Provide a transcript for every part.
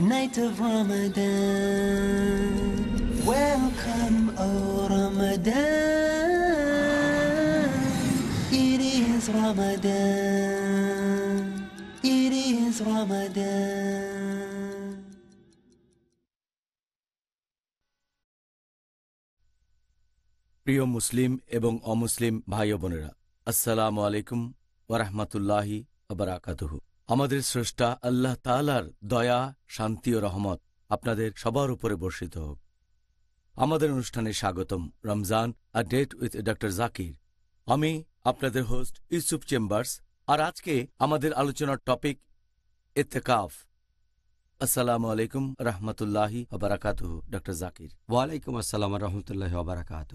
night of Ramadan. Welcome, O Ramadan. It is Ramadan. It is Ramadan. প্রিয় মুসলিম এবং অমুসলিম ভাই ও বোনেরা আসসালামু আলাইকুম ওরহমতুল্লাহি আবরাকাতুহ আমাদের স্রষ্টা আল্লাহ তালার দয়া শান্তি ও রহমত আপনাদের সবার উপরে বর্ষিত হোক। আমাদের অনুষ্ঠানে স্বাগতম Ramzan a date with doctor Zakir. আমি আপনাদের হোস্ট ইউসুফ চেম্বার্স আর আজকে আমাদের আলোচনার টপিক এতেকাফ আসসালামু আলাইকুম রহমতুল্লাহি আবরাকাতুহ ডক্টর জাকির। ওয়ালাইকুম আসসালাম রহমতুল্লাহ বারাকাত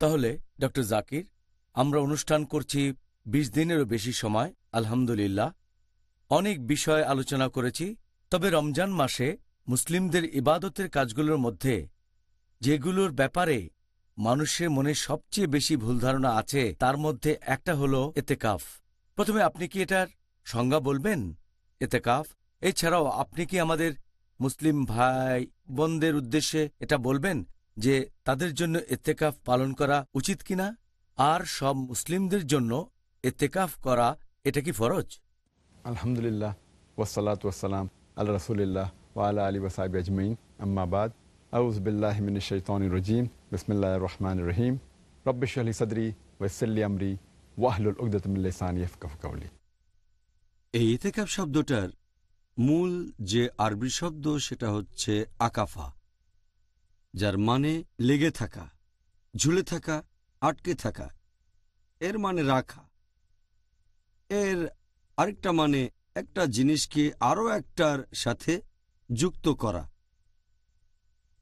তাহলে ডক্টর জাকির আমরা অনুষ্ঠান করছি বিশ দিনেরও বেশি সময়, আলহামদুলিল্লাহ। অনেক বিষয় আলোচনা করেছি, তবে রমজান মাসে মুসলিমদের ইবাদতের কাজগুলোর মধ্যে যেগুলোর ব্যাপারে মানুষের মনে সবচেয়ে বেশি ভুল ধারণা আছে, তার মধ্যে একটা হল এতেকাফ। প্রথমে আপনি কি এটার সংজ্ঞা বলবেন? এতেকাফ? এছাড়াও আপনি কি আমাদের মুসলিম ভাই বোনদের উদ্দেশ্যে এটা বলবেন, যে তাদের জন্য এতেকাফ পালন করা উচিত কিনা? আর সব মুসলিমদের জন্য এতেকাফ করা এটা কি ফরজ? আলহামদুলিল্লাহ ওসালাত ওসালাম আল্লাহ রসুলিল্লাহ ওয়ালা আলী ওসাইব আজমাইন আম্মাবাদ আউজবিল্লাহমিন শৈতান রজিম বিসমিল্লা রহমান রহিম। রব্বিশ আলী সদরি ওয়সল্লি আমরি ওয়াহলুল কাউলি এই ইতেকাব শব্দটার মূল যে আরবি শব্দ সেটা হচ্ছে আকাফা যার মানে লেগে থাকা ঝুলে থাকা আটকে থাকা। এর মানে রাখা। এর আরেকটা মানে একটা জিনিসকে আরও একটার সাথে যুক্ত করা,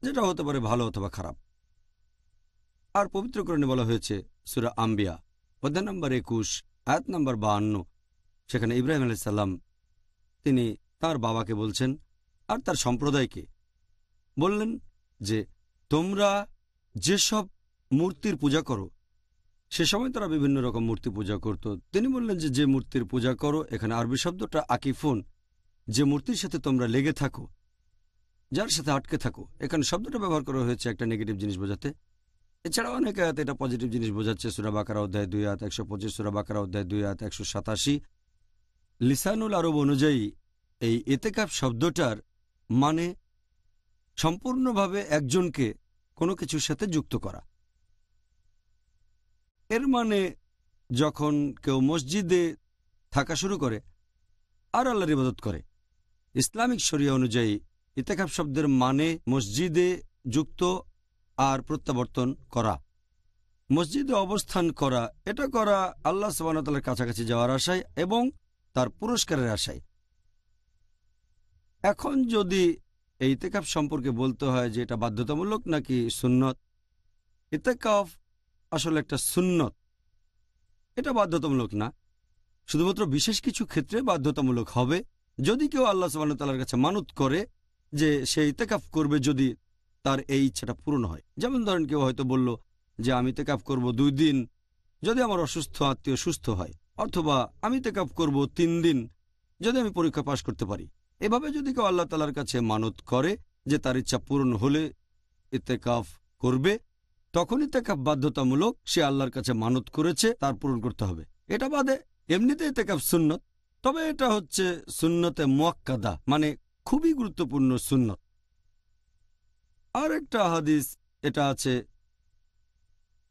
যেটা হতে পারে ভালো অথবা খারাপ। আর পবিত্রকরণে বলা হয়েছে, সুরা আম্বিয়া, অধ্যায় নম্বর একুশ, আয়াত নম্বর বাহান্ন, সেখানে ইব্রাহিম আলাইসাল্লাম তিনি তার বাবাকে বলছেন আর তার সম্প্রদায়কে বললেন যে, তোমরা যেসব মূর্তির পূজা করো সে সময় তারা বিভিন্ন রকম মূর্তি পূজা করত। তিনি বললেন যে যে মূর্তির পূজা করো, এখানে আরবি শব্দটা আকিফুন। যে মূর্তির সাথে তোমরা লেগে থাকো, যার সাথে আটকে থাকো, এখানে শব্দটা ব্যবহার করা হয়েছে একটা নেগেটিভ জিনিস বোঝাতে। এছাড়াও অনেক আয়াত এটা পজিটিভ জিনিস বোঝাচ্ছে। সুরা বাকারা অধ্যায় দুই হাত একশো পঁচিশ, সুরা বাকারা অধ্যায় দুই হাত একশো সাতাশি। লিসানুল আরব অনুযায়ী এই এতেকাপ শব্দটার মানে সম্পূর্ণভাবে একজনকে কোনো কিছুর সাথে যুক্ত করা। এর মানে যখন কেউ মসজিদে থাকা শুরু করে, আর আল্লাহর ইবাদত করে। ইসলামিক শরিয়া অনুযায়ী ইতেকাপ শব্দের মানে মসজিদে যুক্ত আর প্রত্যাবর্তন করা। মসজিদে অবস্থান করা, এটা করা আল্লাহ সবানতালের কাছাকাছি যাওয়ার আশায় এবং তার পুরস্কারের আশায়। এখন যদি এই ইতেকাফ সম্পর্কে বলতে হয় যে এটা বাধ্যতামূলক নাকি সুন্নত ইতেকাফ আসলে একটা সুন্নত। এটা বাধ্যতামূলক না। শুধুমাত্র বিশেষ কিছু ক্ষেত্রে বাধ্যতামূলক হবে। যদি কেউ আল্লাহ সুবাহতাল্লার কাছে মানত করে যে সে ইতেকাফ করবে যদি তার এই ইচ্ছাটা পূরণ হয়। যেমন ধরেন কেউ হয়তো বলল যে, আমি ইতেকাফ করব দুই দিন। যদি আমার অসুস্থ আত্মীয় সুস্থ হয়, অথবা আমি ইতেকাফ করব তিন দিন। যদি আমি পরীক্ষা পাশ করতে পারি। এভাবে যদি কেউ আল্লাহ তালার কাছে মানত করে যে তার ইচ্ছা পূরণ হলে ইতেকাফ করবে তখন ইতেকাফ বাধ্যতামূলক সে আল্লাহর কাছে মানত করেছে, তার পূরণ করতে হবে। এটা বাদে এমনিতেই ইতেকাফ সুন্নত, তবে এটা হচ্ছে সুন্নতে মোয়াক্কাদা মানে খুবই গুরুত্বপূর্ণ সুন্নত। আর একটা হাদিস, এটা আছে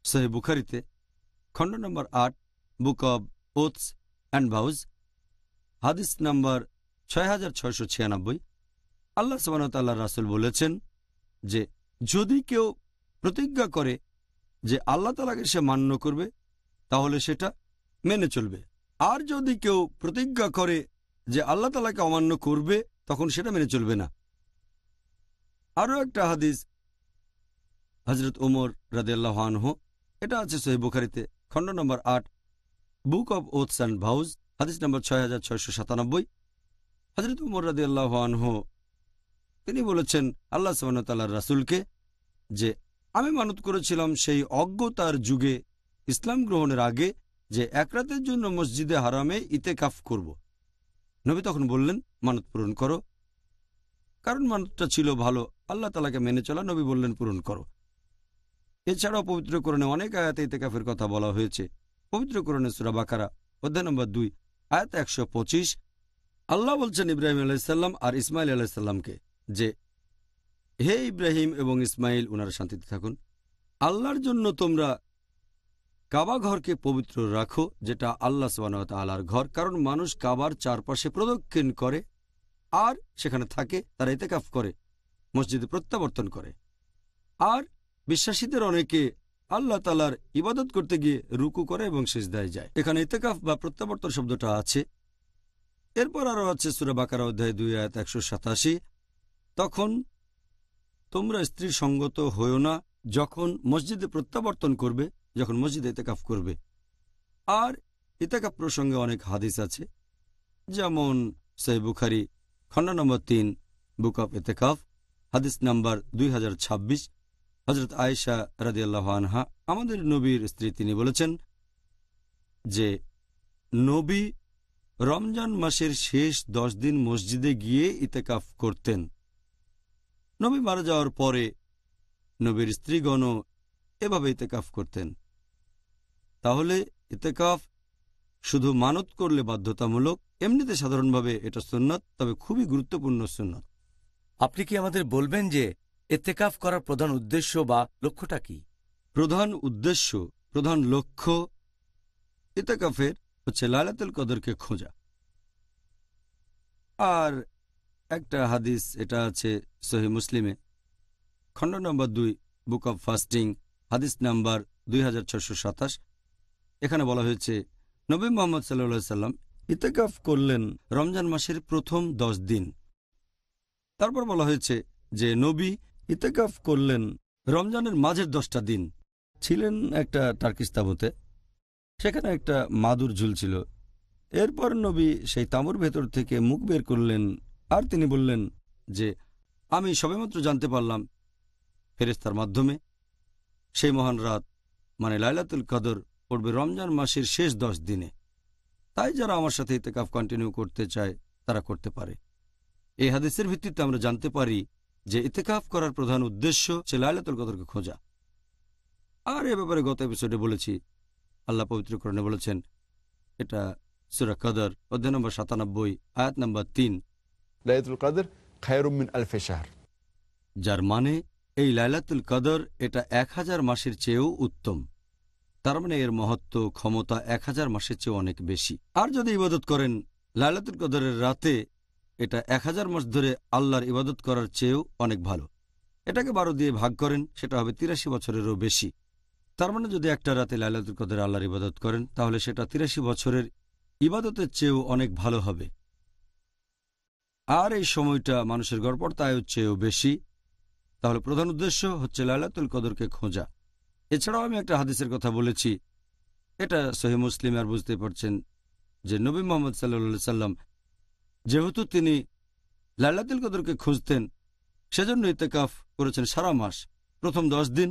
সহি বুখারিতে, খণ্ড নম্বর আট, book of oaths and vows হাদিস নম্বর ছয় হাজার ছয়শো ছিয়ানব্বই। আল্লাহ সবানতাল্লাহ রাসুল বলেছেন যে, যদি কেউ প্রতিজ্ঞা করে যে আল্লাহ তালাকে সে মান্য করবে, তাহলে সেটা মেনে চলবে। আর যদি কেউ প্রতিজ্ঞা করে যে আল্লাহ তালাকে অমান্য করবে, তখন সেটা মেনে চলবে না। আরও একটা হাদিস হজরত ওমর রাদিয়াল্লাহ আনহু, এটা আছে সহি বুখারিতে, খণ্ড নম্বর আট, book of oaths and vows হাদিস নম্বর ছয় হাজার ছয়শো সাতানব্বই। হজরত উমর রাদিয়াল্লাহ আনহু, তিনি বলেছেন, আল্লাহ সাবানতাল্লাহ রাসুলকে যে আমি মানত করেছিলাম সেই অজ্ঞতার যুগে ইসলাম গ্রহণের আগে যে এক রাতের জন্য মসজিদে হারামে ইতেকাফ করব। নবী তখন বললেন, মানত পূরণ করো। কারণ মানতটা ছিল ভালো, আল্লাহ তালাকে মেনে চলা নবী বললেন, পূরণ করো। এছাড়াও পবিত্রকরণে অনেক আয়াতে ইতেকাফের কথা বলা হয়েছে। পবিত্রকরণে সুরা বাকারা, অধ্যায় নম্বর দুই, আয়াত একশো পঁচিশ। আল্লাহ বলছেন ইব্রাহিম আলাইসাল্লাম আর ইসমাইল আলাইসাল্লামকে যে হে ইব্রাহিম এবং ইসমাইল ওনারা শান্তিতে থাকুন। আল্লাহর জন্য তোমরা কাবা ঘরকে পবিত্র রাখো, যেটা আল্লাহ আল্লাহর ঘর, কারণ মানুষ কাবার চারপাশে প্রদক্ষিণ করে আর সেখানে থাকে, তারা ইতেকাফ করে, মসজিদে প্রত্যাবর্তন করে। আর বিশ্বাসীদের অনেকে আল্লাহ তালার ইবাদত করতে গিয়ে রুকু করে এবং সেজদায় যায়। এখানে ইতেকাফ বা প্রত্যাবর্তন শব্দটা আছে। এরপর আরও আছে সুরা বাকারা অধ্যায় দুই আয়াত একশো সাতাশি। তখন তোমরা স্ত্রী সঙ্গত হয়েও না যখন মসজিদে প্রত্যাবর্তন করবে, যখন মসজিদে ইতেকাফ করবে। আর ইতেকাফ প্রসঙ্গে অনেক হাদিস আছে। যেমন সৈ বুখারি খণ্ড নম্বর তিন, বুক অফ ইতেকাফ, হাদিস নাম্বার দুই হাজার ছাব্বিশ। হজরত আয়েশা রাদিয়াল্লাহ আনহা, আমাদের নবীর স্ত্রী, তিনি বলেছেন যে, নবী রমজান মাসের শেষ দশ দিন মসজিদে গিয়ে ইতেকাফ করতেন। নবী মারা যাওয়ার পরে নবীর স্ত্রীগণও এভাবে ইতেকাফ করতেন। তাহলে ইতেকাফ শুধু মানত করলে বাধ্যতামূলক এমনিতে সাধারণভাবে এটা সুন্নত তবে খুবই গুরুত্বপূর্ণ সুন্নত। আপনি কি আমাদের বলবেন যে এতেকাফ করার প্রধান উদ্দেশ্য বা লক্ষ্যটা কি? প্রধান উদ্দেশ্য প্রধান লক্ষ্য ইতেকাফের হচ্ছে লালাতুল কদরকে খোঁজা। আর একটা হাদিস, এটা আছে সহি মুসলিমে। খণ্ড নম্বর দুই, বুক অব ফাস্টিং, হাদিস নাম্বার দুই এখানে বলা হয়েছে, নবী মোহাম্মদ সাল্লা সাল্লাম ইতেকাফ করলেন রমজান মাসের প্রথম দশ দিন। তারপর বলা হয়েছে যে, নবী ইতেকাফ করলেন রমজানের মাঝের দশটা দিন। ছিলেন একটা টার্কিস সেখানে একটা মাদুর ঝুলছিল। এরপর নবী সেই তাঁবুর ভেতর থেকে মুখ বের করলেন আর তিনি বললেন যে, আমি সবেমাত্র জানতে পারলাম ফেরেস্তার মাধ্যমে সেই মহান রাত মানে লাইলাতুল কদর, পড়বে রমজান মাসের শেষ দশ দিনে। তাই যারা আমার সাথে ইতেকাফ কন্টিনিউ করতে চায়, তারা করতে পারে। এই হাদিসের ভিত্তিতে আমরা জানতে পারি যে ইতেকাফ করার প্রধান উদ্দেশ্য সে লাইলাতুল কদরকে খোঁজা। আর এ ব্যাপারে গত এপিসোডে বলেছি, আল্লাহ পবিত্রকরণে বলেছেন, এটা সুরা কদর, অধ্যায় নম্বর সাতানব্বই, আয়াত নম্বর তিন। লাইতুল কাদের খায়রুমিন আলফে শাহর। যার মানে এই লাইলাতুল কদর এটা এক হাজার মাসের চেয়েও উত্তম। তার মানে এর মহত্ব, ক্ষমতা এক হাজার মাসের চেয়েও অনেক বেশি। আর যদি ইবাদত করেন, লাইলাতুল কদরের রাতে এটা এক হাজার মাস ধরে আল্লাহর ইবাদত করার চেয়েও অনেক ভালো। এটাকে বারো দিয়ে ভাগ করেন, সেটা হবে তিরাশি বছরেরও বেশি। তার মানে যদি একটা রাতে লাইলাতুল কদরে আল্লাহর ইবাদত করেন, তাহলে সেটা তিরাশি বছরের ইবাদতের চেয়েও অনেক ভালো হবে। আর এই সময়টা মানুষের গড়পড়তায়ও চেয়েও বেশি। তাহলে প্রধান উদ্দেশ্য হচ্ছে লাইলাতুল কদরকে খোঁজা। এছাড়াও আমি একটা হাদিসের কথা বলেছি। এটা সহি মুসলিম আর বুঝতে পারছেন যে নবী মোহাম্মদ সাল্লা সাল্লাম যেহেতু তিনি লাইলাতুল কদরকে খুঁজতেন, সেজন্য ইতেকাফ করেছেন সারা মাস। প্রথম দশ দিন,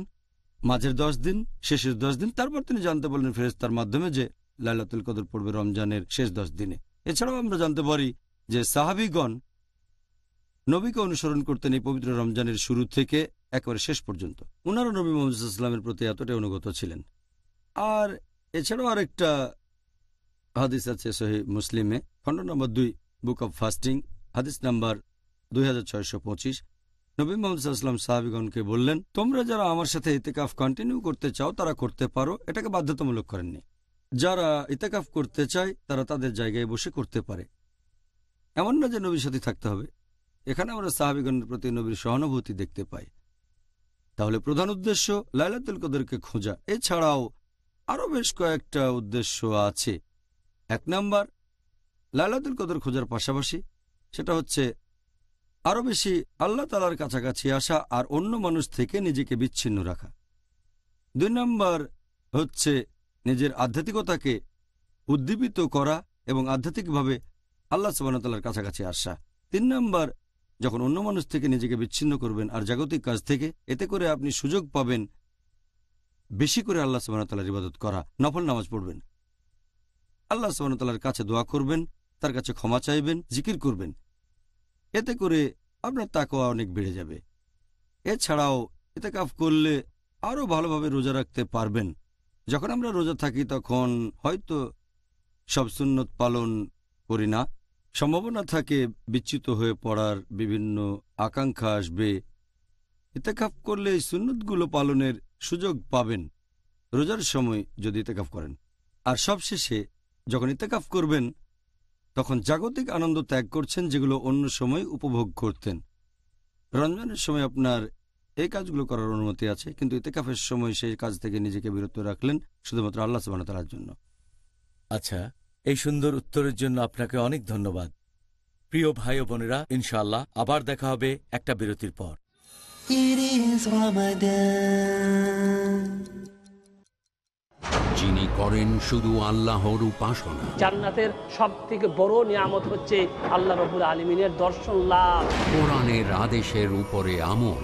মাঝের দশ দিন, শেষের দশ দিন, তারপর তিনি জানতে বললেন ফেরেস্তার মাধ্যমে যে লাইলাতুল কদর পড়বে রমজানের শেষ দশ দিনে। এছাড়াও আমরা জানতে পারি যে সাহাবিগণ নবীকে অনুসরণ করতেন এই পবিত্র রমজানের শুরু থেকে একেবারে শেষ পর্যন্ত। উনারা নবী মোহাম্মদের প্রতি এতটাই অনুগত ছিলেন। আর এছাড়াও আরেকটা হাদিস আছে সহি মুসলিমে খণ্ড নম্বর দুই, বুক অব ফাস্টিং, হাদিস নাম্বার দুই হাজার ছয়শো পঁচিশ। নবী মোহাম্মদাল্লাম সাহাবিগণকে বললেন, তোমরা যারা আমার সাথে ইতেকাফ কন্টিনিউ করতে চাও, তারা করতে পারো। এটাকে বাধ্যতামূলক করেননি। যারা ইতেকাফ করতে চায়, তারা তাদের জায়গায় বসে করতে পারে। এমন না যে নবীর সাথে থাকতে হবে। এখানে আমরা সাহাবিগণের প্রতি নবীর সহানুভূতি দেখতে পাই। তাহলে প্রধান উদ্দেশ্য লাইলাতুল কদরকে খোঁজা। এছাড়াও আরও বেশ কয়েকটা উদ্দেশ্য আছে। এক নাম্বার, লাইলাতুল কদর খোঁজার পাশাপাশি সেটা হচ্ছে আরও বেশি আল্লাহ তালার কাছাকাছি আসা আর অন্য মানুষ থেকে নিজেকে বিচ্ছিন্ন রাখা। দুই নম্বর হচ্ছে নিজের আধ্যাত্মিকতাকে উদ্দীপিত করা এবং আধ্যাত্মিকভাবে আল্লাহ সুবাহতাল্লার কাছাকাছি আসা। তিন নম্বর যখন অন্য মানুষ থেকে নিজেকে বিচ্ছিন্ন করবেন আর জাগতিক কাজ থেকে, এতে করে আপনি সুযোগ পাবেন বেশি করে আল্লাহ সুবাহতাল্লার ইবাদত করা, নফল নামাজ পড়বেন। আল্লাহ সুবাহতাল্লার কাছে দোয়া করবেন, তার কাছে ক্ষমা চাইবেন, জিকির করবেন। এতে করে আপনার তাকওয়া অনেক বেড়ে যাবে। এছাড়াও এতে কাফ করলে আরও ভালোভাবে রোজা রাখতে পারবেন। যখন আমরা রোজা থাকি তখন হয়তো সব সুন্নত পালন করি না। সম্ভাবনা থাকে বিচ্যুত হয়ে পড়ার বিভিন্ন আকাঙ্ক্ষা আসবে। ইতেকাফ করলে এই সুন্নতগুলো পালনের সুযোগ পাবেন। রোজার সময় যদি ইতেকাফ করেন। আর সবশেষে যখন ইতেকাফ করবেন, তখন জাগতিক আনন্দ ত্যাগ করছেন যেগুলো অন্য সময় উপভোগ করতেন। রমজানের সময় আপনার এই কাজগুলো করার অনুমতি আছে, কিন্তু ইতেকাফের সময় সেই কাজ থেকে নিজেকে বিরত রাখলেন শুধুমাত্র আল্লাহ সুবাহ তালার জন্য। আচ্ছা এই সুন্দর উত্তরের জন্য আপনাকে অনেক ধন্যবাদ। প্রিয় ভাই ও বোনেরা ইনশাআল্লাহ আবার দেখা হবে একটা বিরতির পর. যিনি করেন শুধু আল্লাহর উপাসনা। জান্নাতের সব থেকে বড় নিয়ামত হচ্ছে আল্লাহ রবুল আলমিনের দর্শন লাভ। কোরআনের আদেশের উপরে আমল।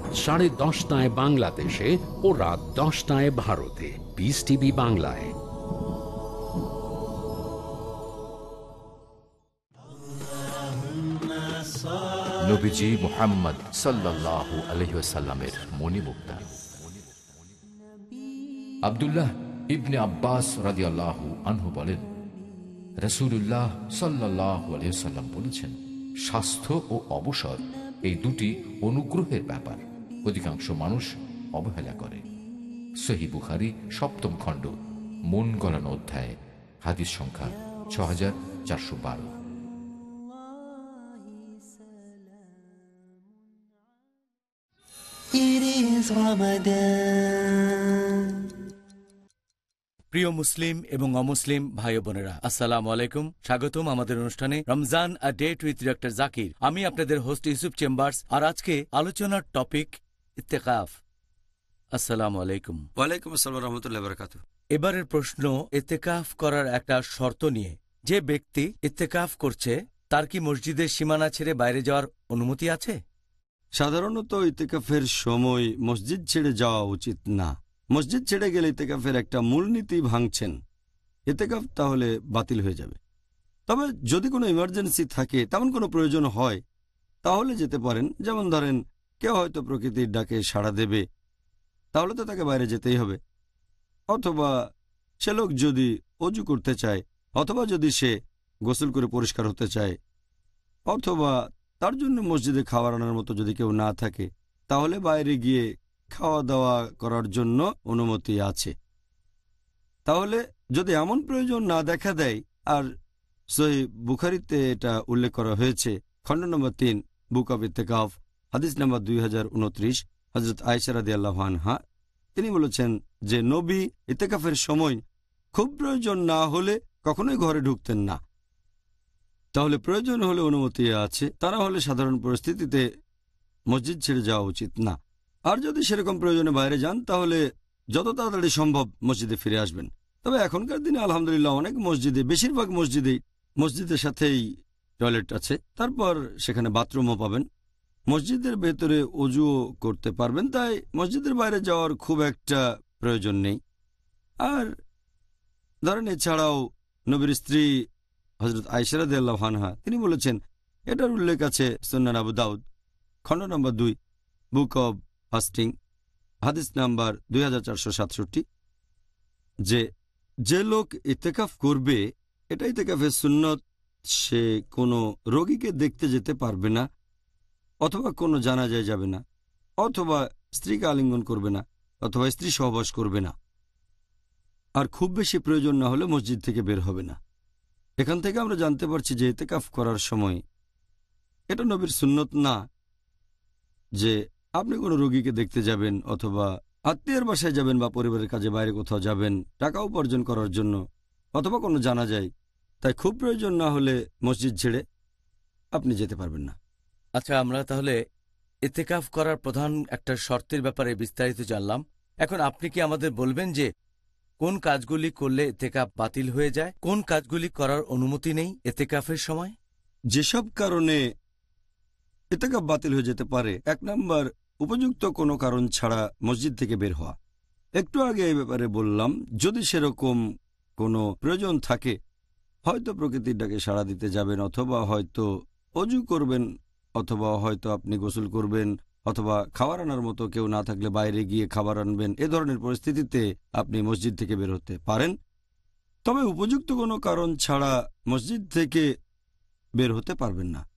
সাড়ে দশটায় বাংলাদেশে ও রাত দশটায় ভারতে। পিস টিভি বাংলায়। নবীজি মোহাম্মদ সাল্লাল্লাহু আলহিসাল্লামের মণিমুক্তা। আব্দুল্লাহ ইবনে আব্বাস আনহু বলেন সাল্লাহ বলেছেন, স্বাস্থ্য ও অবসর এই দুটি অনুগ্রহের ব্যাপার। অধিকাংশ মানুষ অবহেলা করে। সহি বুখারি সপ্তম খণ্ড মন গলানো অধ্যায় হাদিস সংখ্যা ছ হাজার চারশো বারো. প্রিয় মুসলিম এবং অমুসলিম ভাই বোনেরা আসসালাম আলাইকুম। স্বাগতম আমাদের অনুষ্ঠানে Ramzan a date with doctor Zakir. আমি আপনাদের হোস্ট ইউসুফ চেম্বার্স আর আজকে আলোচনার টপিক ইত্তেকাফ। আসসালাম আলাইকুম। ওয়ালাইকুম আসসালাম রহমতুল্লাহ বরকাত। এবারের প্রশ্ন ইত্তেকাফ করার একটা শর্ত নিয়ে। যে ব্যক্তি ইত্তেকাফ করছে তার কি মসজিদের সীমানা ছেড়ে বাইরে যাওয়ার অনুমতি আছে? সাধারণত ইতেকাফের সময় মসজিদ ছেড়ে যাওয়া উচিত না। মসজিদ ছেড়ে গেলে ইতেকাফের একটা মূলনীতি ভাঙছেন। ইতেকাফ তাহলে বাতিল হয়ে যাবে। তবে যদি কোনো ইমার্জেন্সি থাকে তেমন কোনো প্রয়োজন হয় তাহলে যেতে পারেন। যেমন ধরেন কেউ হয়তো প্রকৃতির ডাকে সাড়া দেবে, তাহলে তো তাকে বাইরে যেতেই হবে। অথবা সে লোক যদি অজু করতে চায়, অথবা যদি সে গোসল করে পরিষ্কার হতে চায়, অথবা তার জন্য মসজিদে খাওয়ার আনার মতো যদি কেউ না থাকে, তাহলে বাইরে গিয়ে খাওয়া দাওয়া করার জন্য অনুমতি আছে। তাহলে যদি এমন প্রয়োজন না দেখা দেয়, আর সহি বুখারিতে এটা উল্লেখ করা হয়েছে, খণ্ড নম্বর তিন, বুক অব ইতেকাফ হাদিস নাম্বার দুই হাজার উনত্রিশ হজরত আয়সারাদি আল্লাহানহা তিনি বলেছেন যে, নবী ইতেকাফের সময় খুব প্রয়োজন না হলে কখনোই ঘরে ঢুকতেন না। তাহলে প্রয়োজন হলে অনুমতি আছে, তারা হলে সাধারণ পরিস্থিতিতে মসজিদ ছেড়ে যাওয়া উচিত না। আর যদি সেরকম প্রয়োজনে বাইরে যান, তাহলে যত তাড়াতাড়ি সম্ভব মসজিদে ফিরে আসবেন। তবে এখনকার দিনে আলহামদুলিল্লাহ অনেক মসজিদে, বেশিরভাগ মসজিদেই মসজিদের সাথেই টয়লেট আছে। তারপর সেখানে বাথরুমও পাবেন। মসজিদের ভেতরে অজুও করতে পারবেন, তাই মসজিদের বাইরে যাওয়ার খুব একটা প্রয়োজন নেই। আর ধরেন এছাড়াও নবীর স্ত্রী হজরত আইসারাদ আল্লাহানহা তিনি বলেছেন, এটার উল্লেখ আছে সন্ন্যান আবু দাউদ, খণ্ড নম্বর দুই, বুক অব ফাস্টিং, হাদিস নাম্বার দুই হাজার চারশো সাতষট্টি, যে যে লোক ইতেকাফ করবে, এটা ইতেকাফের সুন্নত, সে কোনো রোগীকে দেখতে যেতে পারবে না। অথবা কোনো জানাজায় যাবে না, অথবা স্ত্রীকে আলিঙ্গন করবে না, অথবা স্ত্রী সহবাস করবে না। আর খুব বেশি প্রয়োজন না হলে মসজিদ থেকে বের হবে না। এখান থেকে আমরা জানতে পারছি যে এতেকাফ করার সময় এটা নবীর সুন্নত না যে আপনি কোনো রোগীকে দেখতে যাবেন অথবা আত্মীয়ের বাসায় যাবেন বা পরিবারের কাজে বাইরে কোথাও যাবেন, টাকা উপার্জন করার জন্য অথবা কোনো জানা যায় তাই খুব প্রয়োজন না হলে মসজিদ ছেড়ে আপনি যেতে পারবেন না। আচ্ছা আমরা তাহলে এতেকাফ করার প্রধান একটা শর্তের ব্যাপারে বিস্তারিত জানলাম। এখন আপনি কি আমাদের বলবেন যে কোন কাজগুলি করলে এতেকাফ বাতিল হয়ে যায়? কোন কাজগুলি করার অনুমতি নেই এতেকাফের সময়? যেসব কারণে এতেকাফ বাতিল হয়ে যেতে পারে, এক নম্বর, উপযুক্ত কোনো কারণ ছাড়া মসজিদ থেকে বের হওয়া। একটু আগে এই ব্যাপারে বললাম, যদি সেরকম কোনো প্রয়োজন থাকে, হয়তো প্রকৃতির ডাকে সাড়া দিতে যাবেন অথবা হয়তো অজু করবেন অথবা হয়তো আপনি গোসল করবেন অথবা খাবার আনার মতো কেউ না থাকলে বাইরে গিয়ে খাবার আনবেন, এ ধরনের পরিস্থিতিতে আপনি মসজিদ থেকে বের হতে পারেন। তবে উপযুক্ত কোনো কারণ ছাড়া মসজিদ থেকে বের হতে পারবেন না।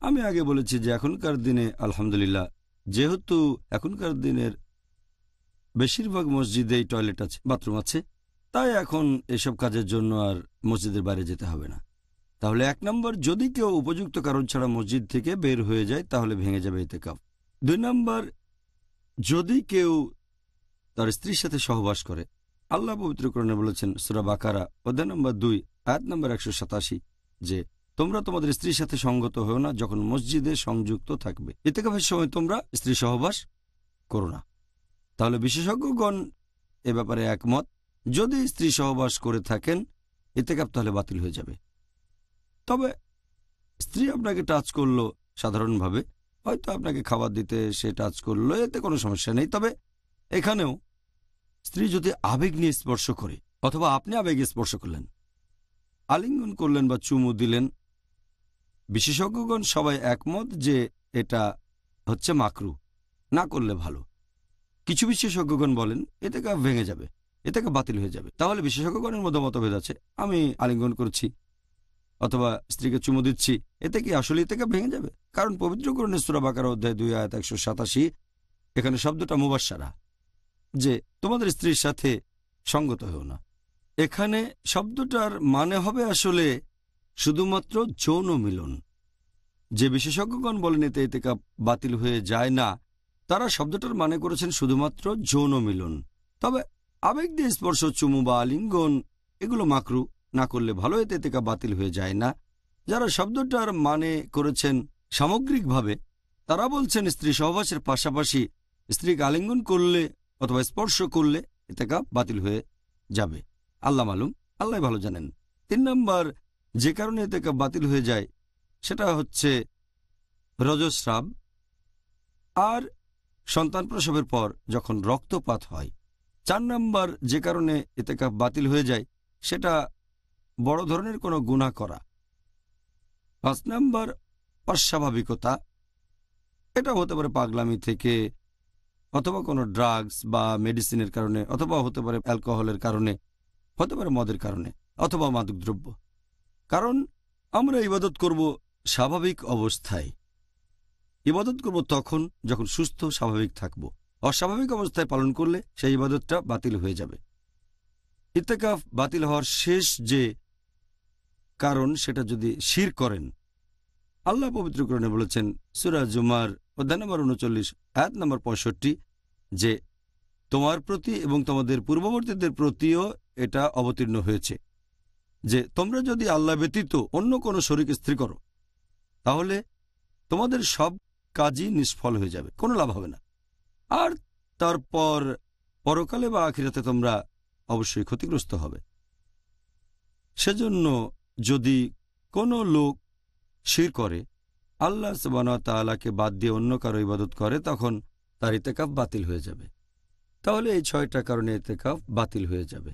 আমি আগে বলেছি যে এখনকার দিনে, আলহামদুলিল্লাহ, যেহেতু এখনকার দিনের বেশিরভাগ মসজিদেই টয়লেট আছে, বাথরুম আছে, তাই এখন এসব কাজের জন্য আর মসজিদের বাইরে যেতে হবে না। তাহলে এক নম্বর, যদি কেউ উপযুক্ত কারণ ছাড়া মসজিদ থেকে বের হয়ে যায়, তাহলে ভেঙে যাবে এতে কাপ দুই নম্বর, যদি কেউ তার স্ত্রীর সাথে সহবাস করে, আল্লাহ পবিত্রকরণে বলেছেন, সুরা বাকারা অধ্যায় নম্বর দুই, আয়াত নম্বর একশো সাতাশি, যে তোমরা তোমাদের স্ত্রীর সাথে সঙ্গত হও না যখন মসজিদে সংযুক্ত থাকবে। ইতেকাফের সময় তোমরা স্ত্রী সহবাস করো না। তাহলে বিশেষজ্ঞগণ এ ব্যাপারে একমত, যদি স্ত্রী সহবাস করে থাকেন, ইতেকাফ তাহলে বাতিল হয়ে যাবে। তবে স্ত্রী আপনাকে টাচ করল সাধারণভাবে, হয়তো আপনাকে খাবার দিতে সে টাচ করল, এতে কোনো সমস্যা নেই। তবে এখানেও স্ত্রী যদি আবেগ নিয়ে স্পর্শ করে, অথবা আপনি আবেগে স্পর্শ করলেন, আলিঙ্গন করলেন বা চুমু দিলেন, বিশেষজ্ঞগণ সবাই একমত যে এটা হচ্ছে মাকরু, না করলে ভালো। কিছু বিশেষজ্ঞগণ বলেন এতে কা ভেঙে যাবে এতে কা বাতিল হয়ে যাবে। তাহলে বিশেষজ্ঞগণের মধ্যে মতভেদ আছে, আমি আলিঙ্গন করছি। অথবা স্ত্রীকে চুমু দিচ্ছি, এতে কি আসলে এতেকা ভেঙে যাবে? কারণ পবিত্র পবিত্রকরণের সুরাবাকার অধ্যায় দুই আয়াত একশো সাতাশি, এখানে শব্দটা মুবাসারা যে তোমাদের স্ত্রীর সাথে সঙ্গত হও না। এখানে শব্দটার মানে হবে আসলে শুধুমাত্র যৌন মিলন। যে বিশেষজ্ঞগণ বলেন এতে এতে বাতিল হয়ে যায় না, তারা শব্দটার মানে করেছেন শুধুমাত্র যৌন মিলন। তবে আবেগ দিয়ে স্পর্শ, চুমু বা আলিঙ্গন, এগুলো মাকরু। না করলে ভালো, এতে এতে বাতিল হয়ে যায় না। যারা শব্দটার মানে করেছেন সামগ্রিকভাবে, তারা বলছেন স্ত্রী সহবাসের পাশাপাশি স্ত্রীকে আলিঙ্গন করলে অথবা স্পর্শ করলে এতে বাতিল হয়ে যাবে। আল্লাহ মালুম আল্লাহ ভালো জানেন। তিন নম্বর, যে কারণে এতে বাতিল হয়ে যায়, সেটা হচ্ছে রজস্রাব আর সন্তান প্রসবের পর যখন রক্তপাত হয়। চার নম্বর, যে কারণে এতে বাতিল হয়ে যায়, সেটা বড় ধরনের কোনো গুণা করা। পাঁচ নম্বর অস্বাভাবিকতা। এটা হতে পারে পাগলামি থেকে, অথবা কোনো ড্রাগস বা মেডিসিনের কারণে, অথবা হতে পারে অ্যালকোহলের কারণে, হতে পারে মদের কারণে, অথবা মাদকদ্রব্য। কারণ আমরা ইবাদত করব স্বাভাবিক অবস্থায়। ইবাদত করব তখন যখন সুস্থ, স্বাভাবিক থাকব। অস্বাভাবিক অবস্থায় পালন করলে সেই ইবাদতটা বাতিল হয়ে যাবে। ইত্তেকাফ বাতিল হওয়ার শেষ যে কারণ সেটা যদি শির করেন। আল্লাহ পবিত্রকরণে বলেছেন, সুরা জুমার অধ্যায় নম্বর উনচল্লিশ, আয়াত নম্বর পঁয়ষট্টি, যে তোমার প্রতি এবং তোমাদের পূর্ববর্তীদের প্রতিও এটা অবতীর্ণ হয়েছে। যে তোমরা যদি আল্লাহ ব্যতীত অন্য কোনো শরীকে স্ত্রী করো, তাহলে তোমাদের সব কাজই নিষ্ফল হয়ে যাবে, কোনো লাভ হবে না। আর তারপর পরকালে বা আখিরাতে তোমরা অবশ্যই ক্ষতিগ্রস্ত হবে। সেজন্য যদি কোনো লোক শির করে, আল্লাহ সবানা তালাকে বাদ দিয়ে অন্য কারও ইবাদত করে, তখন তার ইতেকাফ বাতিল হয়ে যাবে। তাহলে এই ছয়টা কারণে ইতেকাফ বাতিল হয়ে যাবে।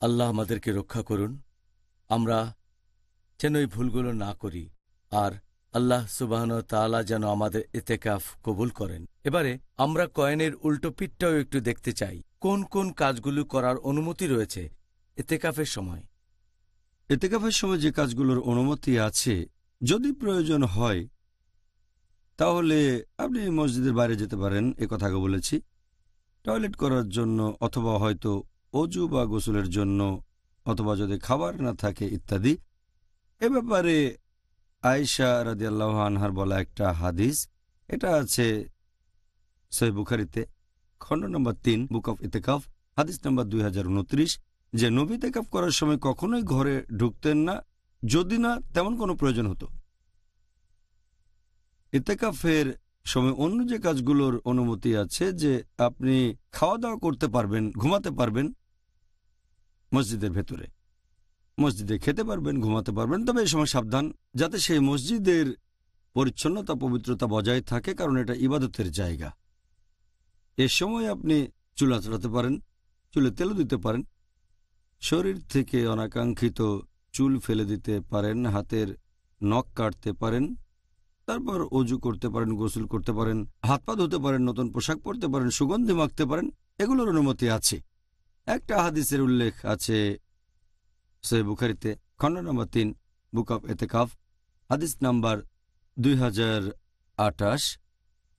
আল্লাহ আমাদেরকে রক্ষা করুন। আমরা যেন এই ভুলগুলো না করি আর আল্লাহ সুবাহন তাআলা যেন আমাদের এতেকাফ কবুল করেন। এবারে আমরা কয়েনের উল্টো পিঠটাও একটু দেখতে চাই। কোন কোন কাজগুলো করার অনুমতি রয়েছে এতেকাফের সময়? এতেকাফের সময় যে কাজগুলোর অনুমতি আছে, যদি প্রয়োজন হয়, তাহলে আপনি মসজিদের বাইরে যেতে পারেন, এ কথা আগে বলেছি। টয়লেট করার জন্য অথবা হয়তো অজু বা গোসলের জন্য অথবা যদি খাবার না থাকে ইত্যাদি। এ ব্যাপারে আয়েশা রাদিয়াল্লাহ আনহার বলা একটা হাদিস, এটা আছে সই বুখারিতে, খণ্ড নম্বর তিন, বুক অফ ইতেকাফ হাদিস নম্বর দুই হাজার উনত্রিশ। যে নবী তেকাফ করার সময় কখনোই ঘরে ঢুকতেন না, যদি না, তেমন কোনো প্রয়োজন হতো। ইতেকাফের সময় অন্য যে কাজগুলোর অনুমতি আছে যে আপনি খাওয়া দাওয়া করতে পারবেন, ঘুমাতে পারবেন মসজিদের ভেতরে। মসজিদে খেতে পারবেন, ঘুমাতে পারবেন, তবে এই সময় সাবধান, যাতে সেই মসজিদের পরিচ্ছন্নতা, পবিত্রতা বজায় থাকে, কারণ এটা ইবাদতের জায়গা। এ সময় আপনি চুল আঁচড়াতে পারেন, চুলে তেলও দিতে পারেন শরীর থেকে অনাকাঙ্ক্ষিত চুল ফেলে দিতে পারেন, হাতের নখ কাটতে পারেন, তারপর অজু করতে পারেন, গোসল করতে পারেন, হাত পা ধুতে পারেন, নতুন পোশাক পরতে পারেন, সুগন্ধি মাখতে পারেন, এগুলোর অনুমতি আছে। একটা হাদিসের উল্লেখ আছে সে বুখারিতে খণ্ড নম্বর তিন, বুক অফ এতেকাফ, হাদিস নাম্বার দুই হাজার আঠাশ,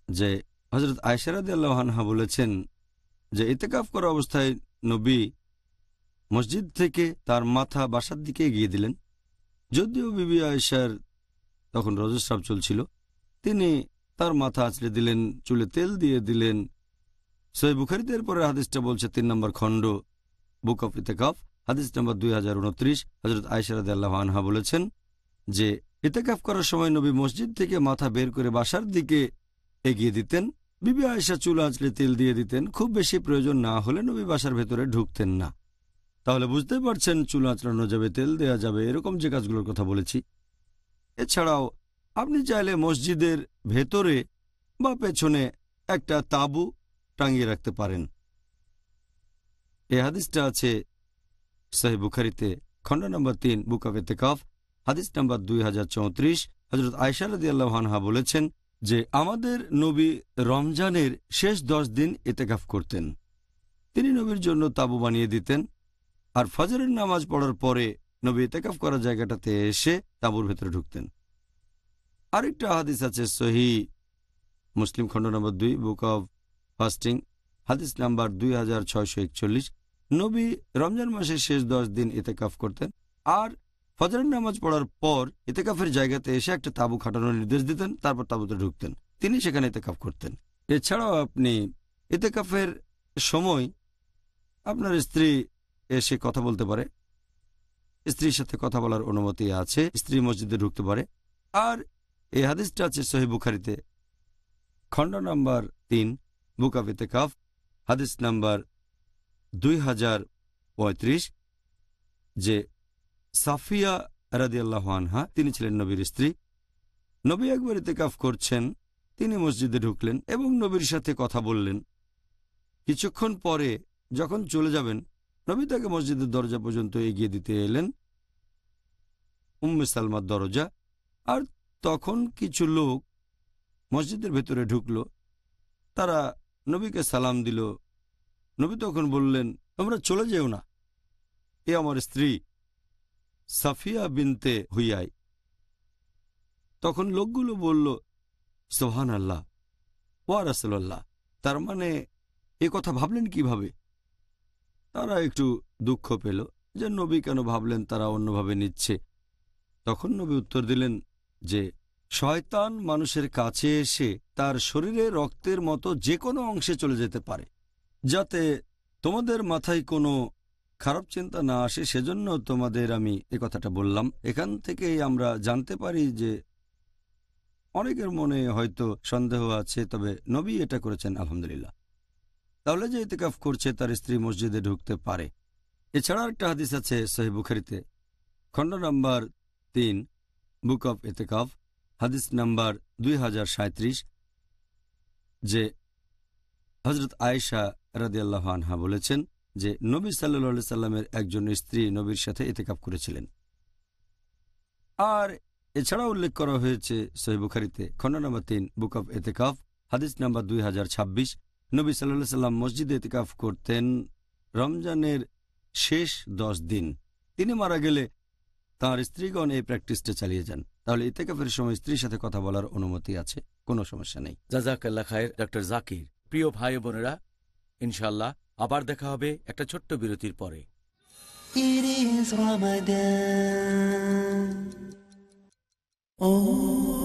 যে হজরত আয়সারাদ আল্লাহানহা বলেছেন যে, ইতেকাফ করা অবস্থায় নবী মসজিদ থেকে তার মাথা বাসার দিকে এগিয়ে দিলেন। যদিও বিবি আয়েশার তখন রজস্রাব চলছিল, তিনি তার মাথা আঁচড়ে দিলেন, চুলে তেল দিয়ে দিলেন। সই বুখারিদের পরে হাদিসটা বলছে তিন নম্বর খণ্ড, বুক অফ ইতেকাফ, হাদিস নম্বর দুই হাজার উনত্রিশ হজরত আল্লাহ আনহা বলেছেন যে, ইতেকাফ করার সময় নবী মসজিদ থেকে মাথা বের করে বাসার দিকে এগিয়ে দিতেন। বিবি আয়েশা চুল আঁচড়ে তেল দিয়ে দিতেন, খুব বেশি প্রয়োজন না হলে নবী বাসার ভেতরে ঢুকতেন না। তাহলে বুঝতে পারছেন চুল আঁচড়ানো যাবে, তেল দেওয়া যাবে, এরকম যে কাজগুলোর কথা বলেছি। এছাড়াও আপনি চাইলে মসজিদের ভেতরে বা পেছনে একটা তাঁবু টাঙিয়ে রাখতে পারেন। এ হাদিসটা আছে সাহেব বুখারিতে, খণ্ড নম্বর তিন, বুক অফ এতেকাফ হাদিস নম্বর দুই হাজার চৌত্রিশ। হজরত আয়সারদি আল্লাহানহা বলেছেন যে, আমাদের নবী রমজানের শেষ দশ দিন এতেকাফ করতেন। তিনি নবীর জন্য তাঁবু বানিয়ে দিতেন। আর ফজরের নামাজ পড়ার পরে নবী এতেকাফ করা জায়গাটাতে এসে তাঁবুর ভেতরে ঢুকতেন। আরেকটা হাদিস আছে সহি, মুসলিম খণ্ড নম্বর দুই, বুক অব ফাস্টিং, হাদিস নাম্বার দুই হাজার ছয়শো একচল্লিশ। নবী রমজান মাসের শেষ দশ দিন ইতেকাফ করতেন আর ফজরের নামাজ পড়ার পর ইতেকাফের জায়গাতে এসে একটা তাঁবু খাটানোর নির্দেশ দিতেন, তারপর তাঁবুতে ঢুকতেন। তিনি সেখানে ইতেকাফ করতেন। এছাড়াও আপনি ইতেকাফের সময় আপনার স্ত্রী এসে কথা বলতে পারে। স্ত্রীর সাথে কথা বলার অনুমতি আছে, স্ত্রী মসজিদে ঢুকতে পারে। আর এই হাদিসটা আছে সহি বুখারিতে। খণ্ড নাম্বার তিন, বুক অফ ইতেকাফ, হাদিস নাম্বার দুই হাজার পঁয়ত্রিশ, যে সাফিয়া রাদিয়াল্লাহ আনহা, তিনি ছিলেন নবীর স্ত্রী। নবী একবার ইতেকাফ করছেন, তিনি মসজিদে ঢুকলেন এবং নবীর সাথে কথা বললেন। কিছুক্ষণ পরে যখন চলে যাবেন নবী তাকে মসজিদের দরজা পর্যন্ত এগিয়ে দিতে এলেন উম্মে সালমার দরজা। আর তখন কিছু লোক মসজিদের ভেতরে ঢুকল। তারা নবীকে সালাম দিল। নবী তখন বললেন, তোমরা চলে যেও না। এ আমার স্ত্রী সাফিয়া বিনতে হুইয়াই। তখন লোকগুলো বলল সোহান আল্লাহ ওয়া রাসুল্লাহ তার মানে এ কথা ভাবলেন কীভাবে? তারা একটু দুঃখ পেল যে নবী কেন ভাবলেন তারা অন্যভাবে নিচ্ছে। তখন নবী উত্তর দিলেন যে, শয়তান মানুষের কাছে এসে তার শরীরে রক্তের মতো যে কোনো অংশে চলে যেতে পারে। যাতে তোমাদের মাথায় কোনো খারাপ চিন্তা না আসে, সেজন্য তোমাদের আমি এ কথাটা বললাম। এখান থেকেই আমরা জানতে পারি যে, অনেকের মনে হয়তো সন্দেহ আছে, তবে নবী এটা করেছেন, আলহামদুলিল্লাহ। তাহলে যে ইতিকাফ করছে তার স্ত্রী মসজিদে ঢুকতে পারে। এছাড়া একটা হাদিস আছে সহি বুখারিতে। খণ্ড নম্বর তিন, বুক অফ এতেকাফ হাদিস নাম্বার দুই যে হজরত আয়েশা রাদিয়াল্লাহ আনহা বলেছেন যে নবী সাল্লা সাল্লামের একজন স্ত্রী নবীর সাথে এতেকাপ করেছিলেন। আর এছাড়া উল্লেখ করা হয়েছে সহি বুখারিতে, খণ্ড নম্বর তিন, বুক অফ এতেকাফ হাদিস নাম্বার দুই নবী সাল্লা সাল্লাম মসজিদে এতেকাফ করতেন। রমজানের শেষ দশ দিন তিনি মারা গেলে তার স্ত্রীগণ এই প্র্যাকটিসটা চালিয়ে যান। তাহলে ইতেকাফের সময় স্ত্রীর সাথে কথা বলার অনুমতি আছে কোনো সমস্যা নেই। জাজাকাল্লা খায়ের ডক্টর জাকির। প্রিয় ভাই বোনেরা ইনশাল্লাহ আবার দেখা হবে একটা ছোট্ট বিরতির পরে। It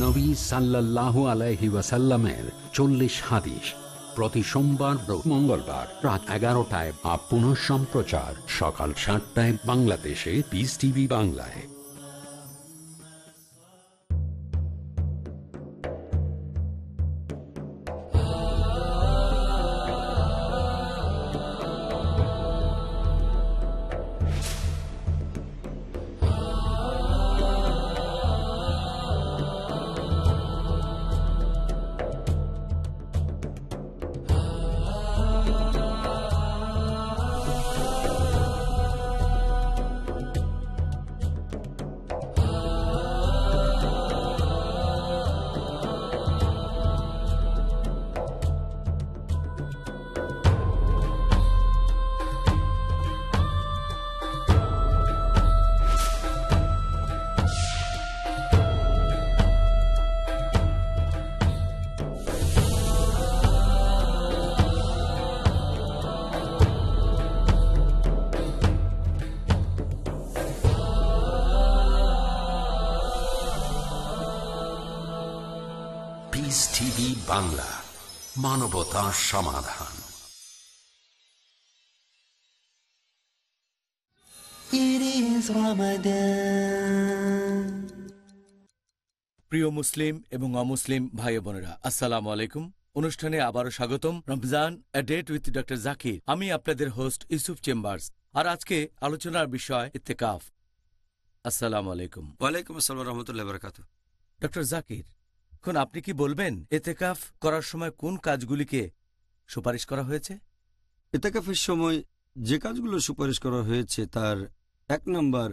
নবী সাল্লাহ আলাইহি ওয়াসাল্লামের চল্লিশ হাদিস। প্রতি সোমবার মঙ্গলবার রাত এগারোটায় বা পুনঃ সম্প্রচার সকাল সাতটায় বাংলাদেশে পিস টিভি বাংলায়। It is Ramadan. প্রিয় মুসলিম এবং অমুসলিম ভাই বোনেরা আসসালামু আলাইকুম। অনুষ্ঠানে আবারও স্বাগতম Ramzan a date with doctor Zakir আমি আপনাদের হোস্ট ইউসুফ চেম্বার্স। আর আজকে আলোচনার বিষয় ইত্তেকাফ। আসসালামু আলাইকুম। ওয়ালাইকুম আসসালাম রহমতুল্লাহ বরকাত ডক্টর জাকির এখন আপনি কি বলবেন এতেকাফ করার সময় কোন কাজগুলিকে সুপারিশ করা হয়েছে? এতেকাফের সময় যে কাজগুলো সুপারিশ করা হয়েছে তার এক নম্বর,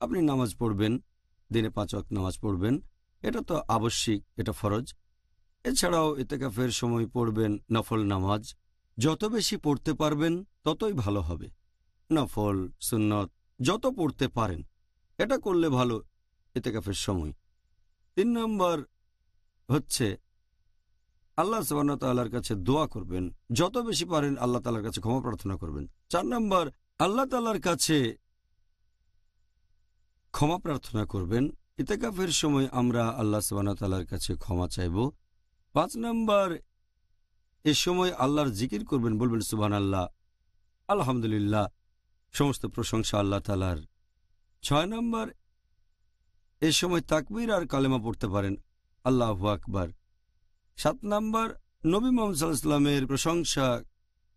আপনি নামাজ পড়বেন, দিনে পাঁচ ওয়াক্ত নামাজ পড়বেন। এটা তো আবশ্যিক, এটা ফরজ। এছাড়াও ইতেকাফের সময় পড়বেন নফল নামাজ। যত বেশি পড়তে পারবেন, ততই ভালো হবে। নফল, সুন্নত, যত পড়তে পারেন, এটা করলে ভালো এতেকাফের সময়। তিন নম্বর হচ্ছে, আল্লাহ তাল্লার কাছে দোয়া করবেন। যত বেশি পারেন, আল্লাহ তালার কাছে ক্ষমা প্রার্থনা করবেন। চার নম্বর, আল্লাহ তালার কাছে ক্ষমা প্রার্থনা করবেন। ইতেকাফের সময় আমরা আল্লাহ তালার কাছে ক্ষমা চাইব। পাঁচ নম্বর, এ সময় আল্লাহর জিকির করবেন, বলবেন সুবান আল্লাহ আলহামদুলিল্লাহ, সমস্ত প্রশংসা আল্লাহ তালার ছয় নম্বর, এ সময় তাকবীর আর কালেমা পড়তে পারেন, আল্লাহ আকবার। সাত নম্বর, নবী মোহাম্মদ সাল্লাহ ইসলামের প্রশংসা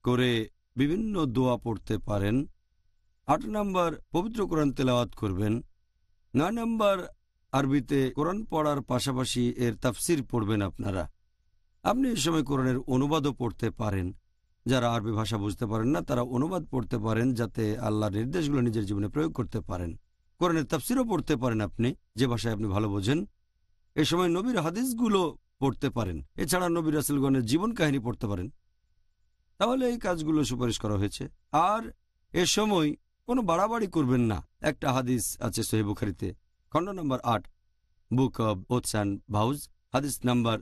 করে বিভিন্ন দোয়া পড়তে পারেন। আট নম্বর, পবিত্র কোরআন তেলাওয়াত করবেন নয় নম্বর আরবিতে কোরআন পড়ার পাশাপাশি এর তাফসির পড়বেন আপনারা। আপনি এ সময় কোরআনের অনুবাদও পড়তে পারেন। যারা আরবি ভাষা বুঝতে পারেন না, তারা অনুবাদ পড়তে পারেন যাতে আল্লাহর নির্দেশগুলো নিজের জীবনে প্রয়োগ করতে পারেন। কোরআনের তাফসিরও পড়তে পারেন আপনি, যে ভাষায় আপনি ভালো বোঝেন। এ সময় নবীর হাদিসগুলো পড়তে পারেন। এছাড়া নবীর রাসুলগণের জীবন কাহিনী পড়তে পারেন। তাহলে এই কাজগুলো সুপারিশ করা হয়েছে। আর এ সময় কোনো বাড়াবাড়ি করবেন না। একটা হাদিস আছে সোহেবুখারিতে খণ্ড নম্বর আট, বুক অব অ্যান্ড ভাউজ, হাদিস নাম্বার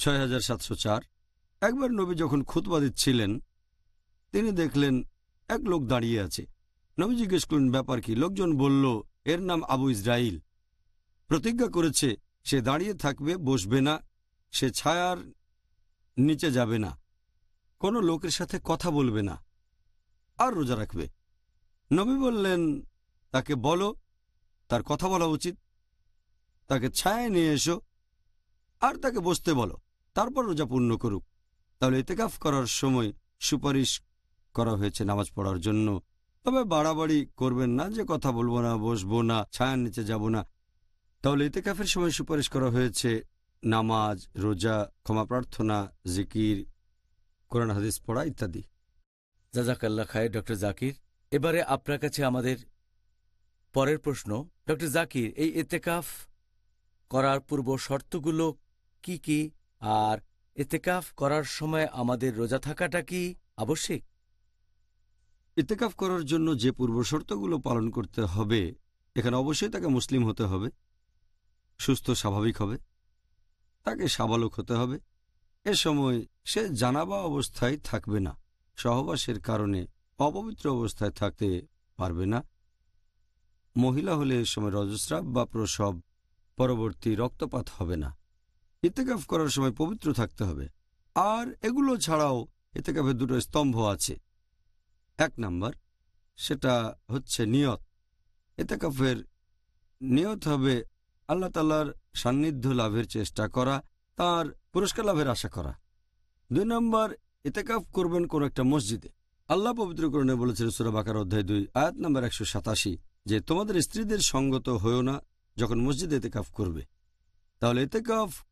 ছয় হাজার সাতশো চার। একবার নবী যখন খুতবা দিচ্ছিলেন তিনি দেখলেন এক লোক দাঁড়িয়ে আছে। নবী জিজ্ঞেস করলেন, ব্যাপার কি? লোকজন বলল, এর নাম আবু ইসরাইল প্রতিজ্ঞা করেছে, সে দাঁড়িয়ে থাকবে, বসবে না, সে ছায়ার নিচে যাবে না, কোনো লোকের সাথে কথা বলবে না, আর রোজা রাখবে। নবী বললেন, তাকে বলো, তার কথা বলা উচিত। তাকে ছায়ায় নিয়ে এসো আর তাকে বসতে বলো, তারপর রোজা পূর্ণ করুক। তাহলে এতেকাফ করার সময় সুপারিশ করা হয়েছে নামাজ পড়ার জন্য। তবে বাড়াবাড়ি করবেন না, যে কথা বলব না, বসবো না, ছায়ার নিচে যাব না। তাহলে ইতেকাফের সময় সুপারিশ করা হয়েছে নামাজ, রোজা, ক্ষমা প্রার্থনা, জিকির, কোরআন, হাদিস পড়া ইত্যাদি। জাজাকাল্লা খায় ডক্টর জাকির। এবারে আপনার কাছে আমাদের পরের প্রশ্ন। ডক্টর জাকির, এই এতেকাফ করার পূর্ব শর্তগুলো কি কি? আর এতেকাফ করার সময় আমাদের রোজা থাকাটা কি আবশ্যিক? ইতেকাফ করার জন্য যে পূর্বশর্তগুলো পালন করতে হবে, এখানে অবশ্যই তাকে মুসলিম হতে হবে, সুস্থ, স্বাভাবিক হবে, তাকে সাবালক হতে হবে। এ সময় সে জানাবা অবস্থায় থাকবে না, সহবাসের কারণে অপবিত্র অবস্থায় থাকতে পারবে না। মহিলা হলে এ সময় রজস্রাব বা প্রসব, পরবর্তী রক্তপাত হবে না। ইতেকাফ করার সময় পবিত্র থাকতে হবে। আর এগুলো ছাড়াও ইতেকাফের দুটো স্তম্ভ আছে। এক নাম্বার, সেটা হচ্ছে নিয়ত। এতেকাফের নিয়ত হবে আল্লাহ তালার সান্নিধ্য লাভের চেষ্টা করা, তার পুরস্কার লাভের আশা করা। দুই নম্বর এতেকাফ করবেন কোন একটা মসজিদে। আল্লাহ পবিত্র করণে বলেছেন সুরাবাকার অধ্যায় দুই, আয়াত নম্বর একশো সাতাশি, যে তোমাদের স্ত্রীদের সঙ্গত হয়েও না যখন মসজিদে এতেকাফ করবে। তাহলে এতেকাফ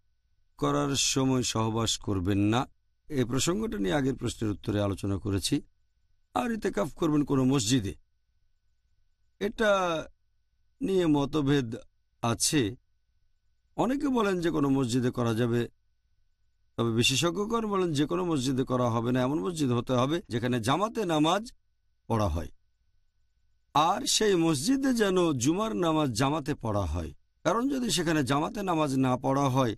করার সময় সহবাস করবেন না। এই প্রসঙ্গটা নিয়ে আগের প্রশ্নের উত্তরে আলোচনা করেছি। আর ইতেকাফ করবেন কোনো মসজিদে। এটা নিয়ে মতভেদ আছে। অনেকে বলেন যে কোনো মসজিদে করা যাবে তবে বিশেষজ্ঞগণ বলেন যে কোনো মসজিদে করা হবে না, এমন মসজিদ হতে হবে যেখানে জামাতে নামাজ পড়া হয়। আর সেই মসজিদে যেন জুমার নামাজ জামাতে পড়া হয়। কারণ যদি সেখানে জামাতে নামাজ না পড়া হয়,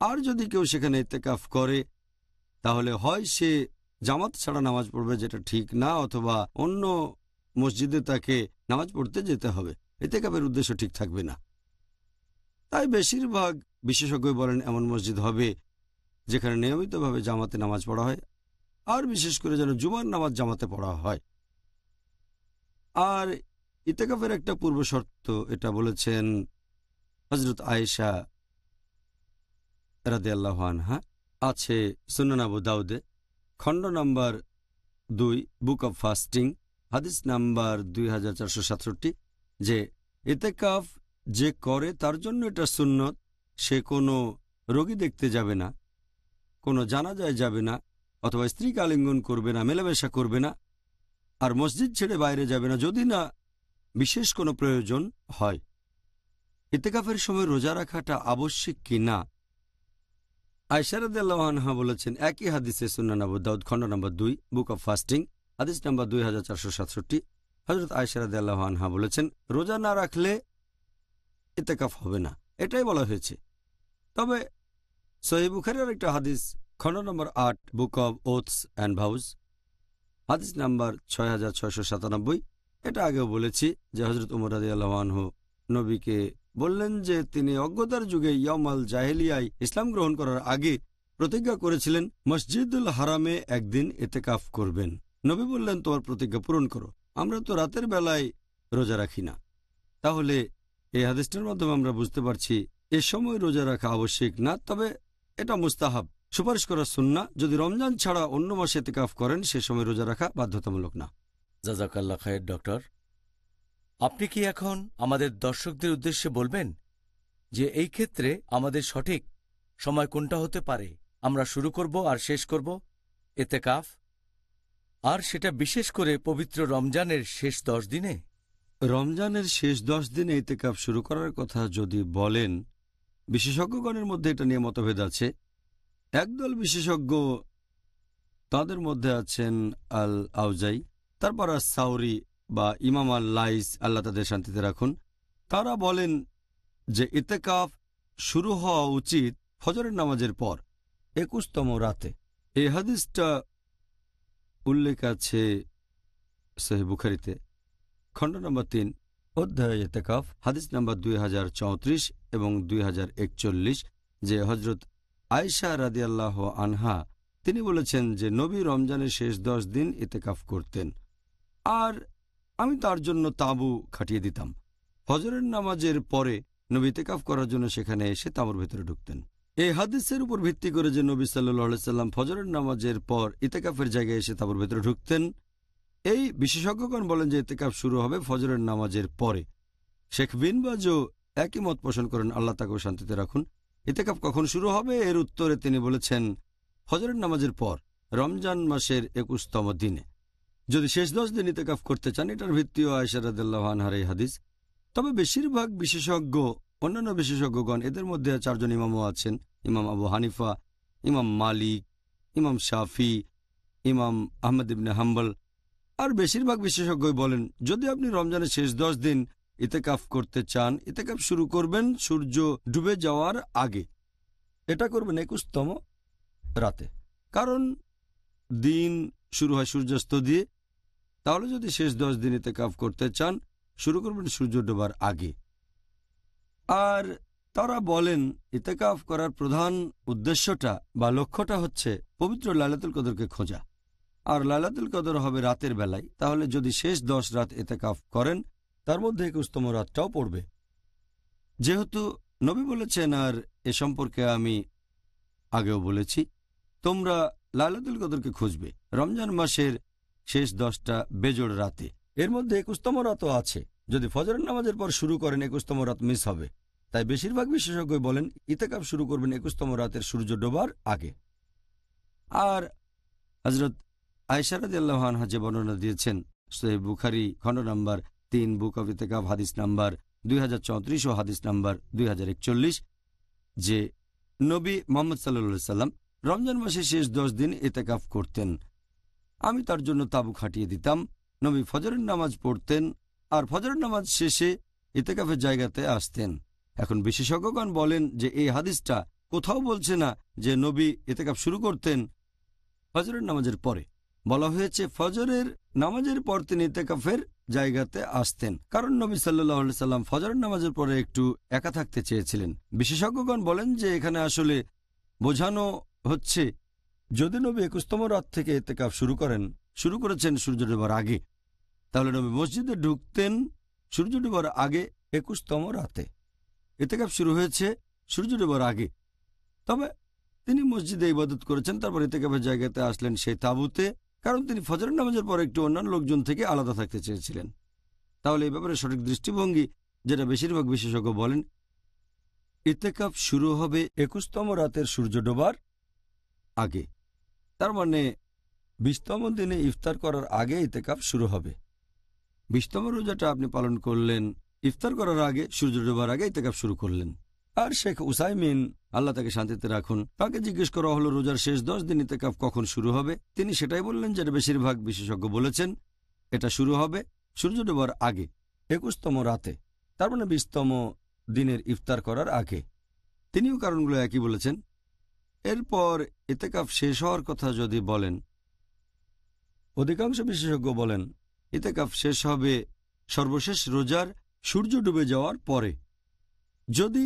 আর যদি কেউ সেখানে ইতেকাফ করে, তাহলে হয় সে জামাত ছাড়া নামাজ পড়বে যেটা ঠিক না, অথবা অন্য মসজিদে তাকে নামাজ পড়তে যেতে হবে। এতে কাপের উদ্দেশ্য ঠিক থাকবে না। তাই বেশিরভাগ বিশেষজ্ঞ বলেন, এমন মসজিদ হবে যেখানে নিয়মিতভাবে জামাতে নামাজ পড়া হয়, আর বিশেষ করে যেন জুমার নামাজ জামাতে পড়া হয়। আর ইতেকাফের একটা পূর্ব শর্ত, এটা বলেছেন হজরত আয়েশা রাদে আল্লাহ আনহা, আছে সুনানাবু দাউদে, খণ্ড নাম্বার দুই, বুক অব ফাস্টিং, হাদিস নাম্বার দুই হাজার চারশো সাতষট্টি, যে এতেকাফ যে করে তার জন্য এটা সুন্নত, সে কোনো রোগী দেখতে যাবে না। কোনো জানাজায় যাবে না অথবা স্ত্রীকে আলিঙ্গন করবে না, মেলামেশা করবে না, আর মসজিদ ছেড়ে বাইরে যাবে না যদি না বিশেষ কোনো প্রয়োজন হয়। ইতেকাফের সময় রোজা রাখাটা আবশ্যিক কি না? আয়সারদাল্লাহা বলেছেন, একই হাদিসে সুন্নান আবু দাউদ খণ্ড নম্বর দুই, বুক অব ফাস্টিং, হাদিস নম্বর দুই হাজার চারশো সাতষট্টি হজরত আয়সারদাল্লাহা বলেছেন, রোজা না রাখলে ইতেকাফ হবে না। এটাই বলা হয়েছে। তবে সহি বুখারের একটা হাদিস, খণ্ড নম্বর আট, book of oaths and vows. হাদিস নাম্বার ছয় হাজার সাতানব্বই। এটা আগেও বলেছি যে হজরত উমর রাজি আল্লাহানহু নবীকে বললেন যে তিনি অজ্ঞতার যুগে ইয়ামাল জাহেলিয়ায় ইসলাম গ্রহণ করার আগে প্রতিজ্ঞা করেছিলেন, মসজিদুল হারামে একদিন এতেকাফ করবেন। নবী বললেন, তোমার প্রতিজ্ঞা পূরণ করো। আমরা তো রাতের বেলায় রোজা রাখি না। তাহলে এই হাদিসটার মাধ্যমে আমরা বুঝতে পারছি, এ সময় রোজা রাখা আবশ্যিক না, তবে এটা মুস্তাহাব। সুপারিশ করা সুন্না। যদি রমজান ছাড়া অন্য মাসে এতেকাফ করেন সে সময় রোজা রাখা বাধ্যতামূলক না। জাজাকাল্লা খায়ের ডক্টর আপনি কি এখন আমাদের দর্শকদের উদ্দেশ্যে বলবেন যে এই ক্ষেত্রে আমাদের সঠিক সময় কোনটা হতে পারে? আমরা শুরু করব আর শেষ করব এতে কাফ আর সেটা বিশেষ করে পবিত্র রমজানের শেষ দশ দিনে? রমজানের শেষ দশ দিনে ইতেকাফ শুরু করার কথা যদি বলেন বিশেষজ্ঞগণের মধ্যে এটা নিয়ে মতভেদ আছে। একদল বিশেষজ্ঞ তাদের মধ্যে আছেন আল আউজাই তারপর আর সাউরি বা ইমাম আল লাইস আল্লাহ তাদের শান্তিতে রাখুন। তারা বলেন যে ইতেকাফ শুরু হওয়া উচিত ফজরের নামাজের পর, একুশতম রাতে। এই হাদিসটা উল্লেখ আছে সহি বুখারিতে, খণ্ড নম্বর তিন। অধ্যায় এতেকাফ হাদিস নম্বর দুই এবং দুই হাজার একচল্লিশ, যে হজরত আয়সা রাদিয়াল্লাহ আনহা, তিনি বলেছেন যে নবী রমজানের শেষ দশ দিন ইতেকাফ করতেন। আর আমি তার জন্য তাঁবু খাটিয়ে দিতাম। হজরের নামাজের পরে নবী ইতেকাফ করার জন্য সেখানে এসে তাঁবুর ভেতরে ঢুকতেন। এই হাদিসের উপর ভিত্তি করে যে নবী সাল্লাহ সাল্লাম ফজরের নামাজের পর ইতেকাফের জায়গায় এসে তাঁবুর ভেতরে ঢুকতেন এই বিশেষজ্ঞগণ বলেন যে এতেকাপ শুরু হবে ফজরের নামাজের পরে। শেখ বিন বাজও একই মত পোষণ করেন, আল্লাহ তাকেও শান্তিতে রাখুন। এতেকাপ কখন শুরু হবে? এর উত্তরে তিনি বলেছেন, ফজরের নামাজের পর, রমজান মাসের একুশতম দিনে। যদি শেষ দশ দিন ইতেকাফ করতে চান, এটার ভিত্তিও আয়সারাদার এই হাদিস। তবে বেশিরভাগ বিশেষজ্ঞ, অন্যান্য বিশেষজ্ঞগণ, এদের মধ্যে চারজন ইমামও আছেন। ইমাম আবু হানিফা, ইমাম মালিক, ইমাম শাফি, ইমাম আহমদ ইবনে হাম্বল আর বেশিরভাগ বিশেষজ্ঞই বলেন, যদি আপনি রমজানের শেষ দশ দিন ইতেকাফ করতে চান, ইতেকাফ শুরু করবেন সূর্য ডুবে যাওয়ার আগে। এটা করবেন একুশতম রাতে। কারণ দিন শুরু হয় সূর্যাস্ত দিয়ে, তাহলে যদি শেষ দশ দিন ইতেকাফ করতে চান, শুরু করবেন সূর্য ডোবার আগে। আর তারা বলেন, ইতেকাফ করার প্রধান উদ্দেশ্যটা বা লক্ষ্যটা হচ্ছে পবিত্র লালাতুল কদরকে খোঁজা। আর লালাতুল কদর হবে রাতের বেলায়। তাহলে যদি শেষ দশ রাত এতেকাফ করেন, তার মধ্যে একুশতম রাতটাও পড়বে। যেহেতু নবী বলেছেন, আর এ সম্পর্কে আমি আগেও বলেছি, তোমরা লালাতুল কদরকে খুঁজবে। রমজান মাসের শেষ দশটা বেজোড় রাতে। এর মধ্যে একুশতম রাতও আছে। যদি ফজরের নামাজের পর শুরু করেন, একুশতম রাত মিস হবে। তাই বেশিরভাগ বিশেষজ্ঞ বলেন ইতেকাপ শুরু করবেন একুশতম রাতের সূর্য ডোবার আগে। আর হজরত আয়সারাদ যে বর্ণনা দিয়েছেন সোহেব বুখারি খণ্ড নম্বর তিন, বুক অব ইতেকাব হাদিস নাম্বার দুই হাজার চৌত্রিশ ও হাদিস নাম্বার দুই হাজার একচল্লিশ, যে নবী মোহাম্মদ সাল্লা সাল্লাম রমজান মাসে শেষ দশ দিন ইতেকাফ করতেন। আমি তার জন্য তাবু খাটিয়ে দিতাম, নবী ফজরের নামাজ পড়তেন আর ফজরের নামাজ শেষে ইতেকাফের জায়গাতে আসতেন। এখন বিশেষজ্ঞগণ বলেন যে এই হাদিসটা কোথাও বলছে না যে নবী ইতেকাফ শুরু করতেন ফজরের নামাজের পরে। বলা হয়েছে, ফজরের নামাজের পর তিনি ইতেকাফের জায়গাতে আসতেন। কারণ নবী সাল্লাহ সাল্লাম ফজরের নামাজের পরে একটু একা থাকতে চেয়েছিলেন। বিশেষজ্ঞগণ বলেন যে, এখানে আসলে বোঝানো হচ্ছে, যদি নবী একুশতম রাত থেকে এতেকাফ শুরু করেন, শুরু করেছেন সূর্য ডোবার আগে, তাহলে নবী মসজিদে ঢুকতেন সূর্য ডোবার আগে একুশতম রাতে। এতেকাফ শুরু হয়েছে সূর্য ডোবার আগে। তবে তিনি মসজিদে ইবাদত করেছেন, তারপর এতেকাফের জায়গাতে আসলেন সেই তাবুতে। কারণ তিনি ফজরের নামাজের পর একটু অন্যান্য লোকজন থেকে আলাদা থাকতে চেয়েছিলেন। তাহলে এই ব্যাপারে সঠিক দৃষ্টিভঙ্গি যেটা বেশিরভাগ বিশেষজ্ঞ বলেন ইতেকাফ শুরু হবে একুশতম রাতের সূর্য ডোবার আগে। তার মানে বিশতম দিনে ইফতার করার আগে ইতেকাফ শুরু হবে। বিশতম রোজাটা আপনি পালন করলেন, ইফতার করার আগে, সূর্য ডোবার আগে ইতেকাফ শুরু করলেন। আর শেখ উসাইমিন আল্লাহ তাকে শান্তিতে রাখুন। তাকে জিজ্ঞেস করা হলো, রোজার শেষ দশ দিন ইতেকাফ কখন শুরু হবে? তিনি সেটাই বললেন যেটা বেশিরভাগ বিশেষজ্ঞ বলেছেন, এটা শুরু হবে সূর্য ডোবার আগে, একুশতম রাতে, তার মানে বিশতম দিনের ইফতার করার আগে। তিনিও কারণগুলো একই বলেছেন। এরপর ইতেকাফ শেষ হওয়ার কথা যদি বলেন, অধিকাংশ বিশেষজ্ঞ বলেন, ইতেকাফ শেষ হবে সর্বশেষ রোজার সূর্য ডুবে যাওয়ার পরে। যদি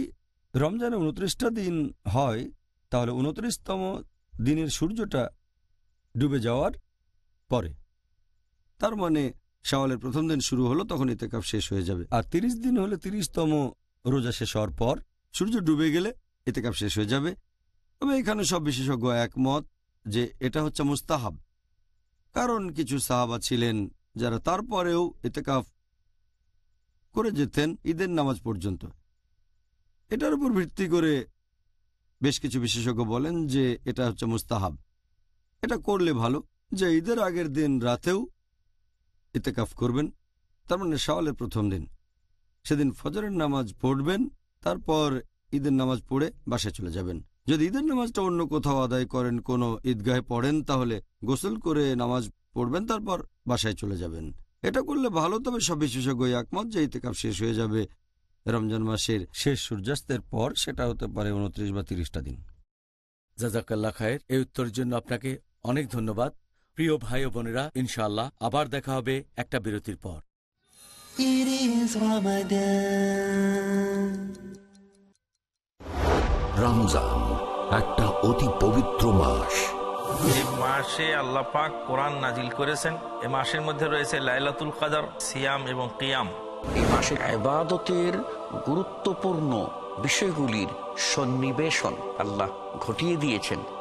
রমজানে উনত্রিশটা দিন হয়, তাহলে উনত্রিশতম দিনের সূর্যটা ডুবে যাওয়ার পরে। তার মানে শাওয়ালের প্রথম দিন শুরু হলো, তখন ইতেকাফ শেষ হয়ে যাবে। আর তিরিশ দিন হলে তিরিশতম রোজা শেষ হওয়ার পর সূর্য ডুবে গেলে ইতেকাফ শেষ হয়ে যাবে। তবে এখানে সব বিশেষজ্ঞ একমত যে এটা হচ্ছে মুস্তাহাব। কারণ কিছু সাহাবা ছিলেন যারা তারপরেও ইতেকাফ করে যেতেন ঈদের নামাজ পর্যন্ত। এটার উপর ভিত্তি করে বেশ কিছু বিশেষজ্ঞ বলেন যে এটা হচ্ছে মুস্তাহাব। এটা করলে ভালো যে ঈদের আগের দিন রাতেও ইতেকাফ করবেন, তার মানে শাওয়ালের প্রথম দিন। সেদিন ফজরের নামাজ পড়বেন, তারপর ঈদের নামাজ পড়ে বাসায় চলে যাবেন। যদি ঈদের নামাজটা অন্য কোথাও আদায় করেন, কোনো ঈদগাহে পড়েন, তাহলে গোসল করে নামাজ পড়বেন, তারপর বাসায় চলে যাবেন। এটা করলে ভালো, তবে সব বিশেষজ্ঞ একমত যে ইতেকাফ শেষ হয়ে যাবে রমজান মাসের শেষ সূর্যাস্তের পর সেটা হতে পারে উনত্রিশ বা তিরিশটা দিন। জাজাকাল্লা খায়ের এই উত্তরের জন্য আপনাকে অনেক ধন্যবাদ। প্রিয় ভাই ও বোনেরা ইনশাআল্লাহ আবার দেখা হবে একটা বিরতির পর. রমজান একটা অতি পবিত্র মাস। এই মাসে আল্লাহ পাক কোরআন নাজিল করেছেন। এ মাসের মধ্যে রয়েছে লাইলাতুল কাদার সিয়াম এবং কিয়াম। এই মাসে আবাদতের গুরুত্বপূর্ণ বিষয়গুলির সন্নিবেশন আল্লাহ ঘটিয়ে দিয়েছেন।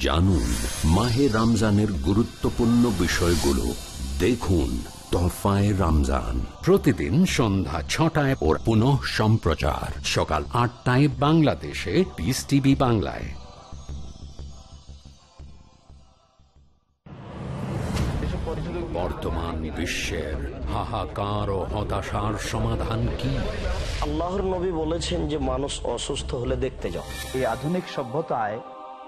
জানুন মাহে রমজানের গুরুত্বপূর্ণ বিষয়গুলো। দেখুন তোহফায় রমজান। প্রতিদিন সন্ধ্যা ছটায় ওর পুনঃ সম্প্রচার। সকাল আটটায় বাংলাদেশে পিস টিভি বাংলায়। বর্তমান বিশ্বের হাহাকার ও হতাশার সমাধান কি? আল্লাহর নবী বলেছেন যে মানুষ অসুস্থ হলে দেখতে যাও। এই আধুনিক সভ্যতায়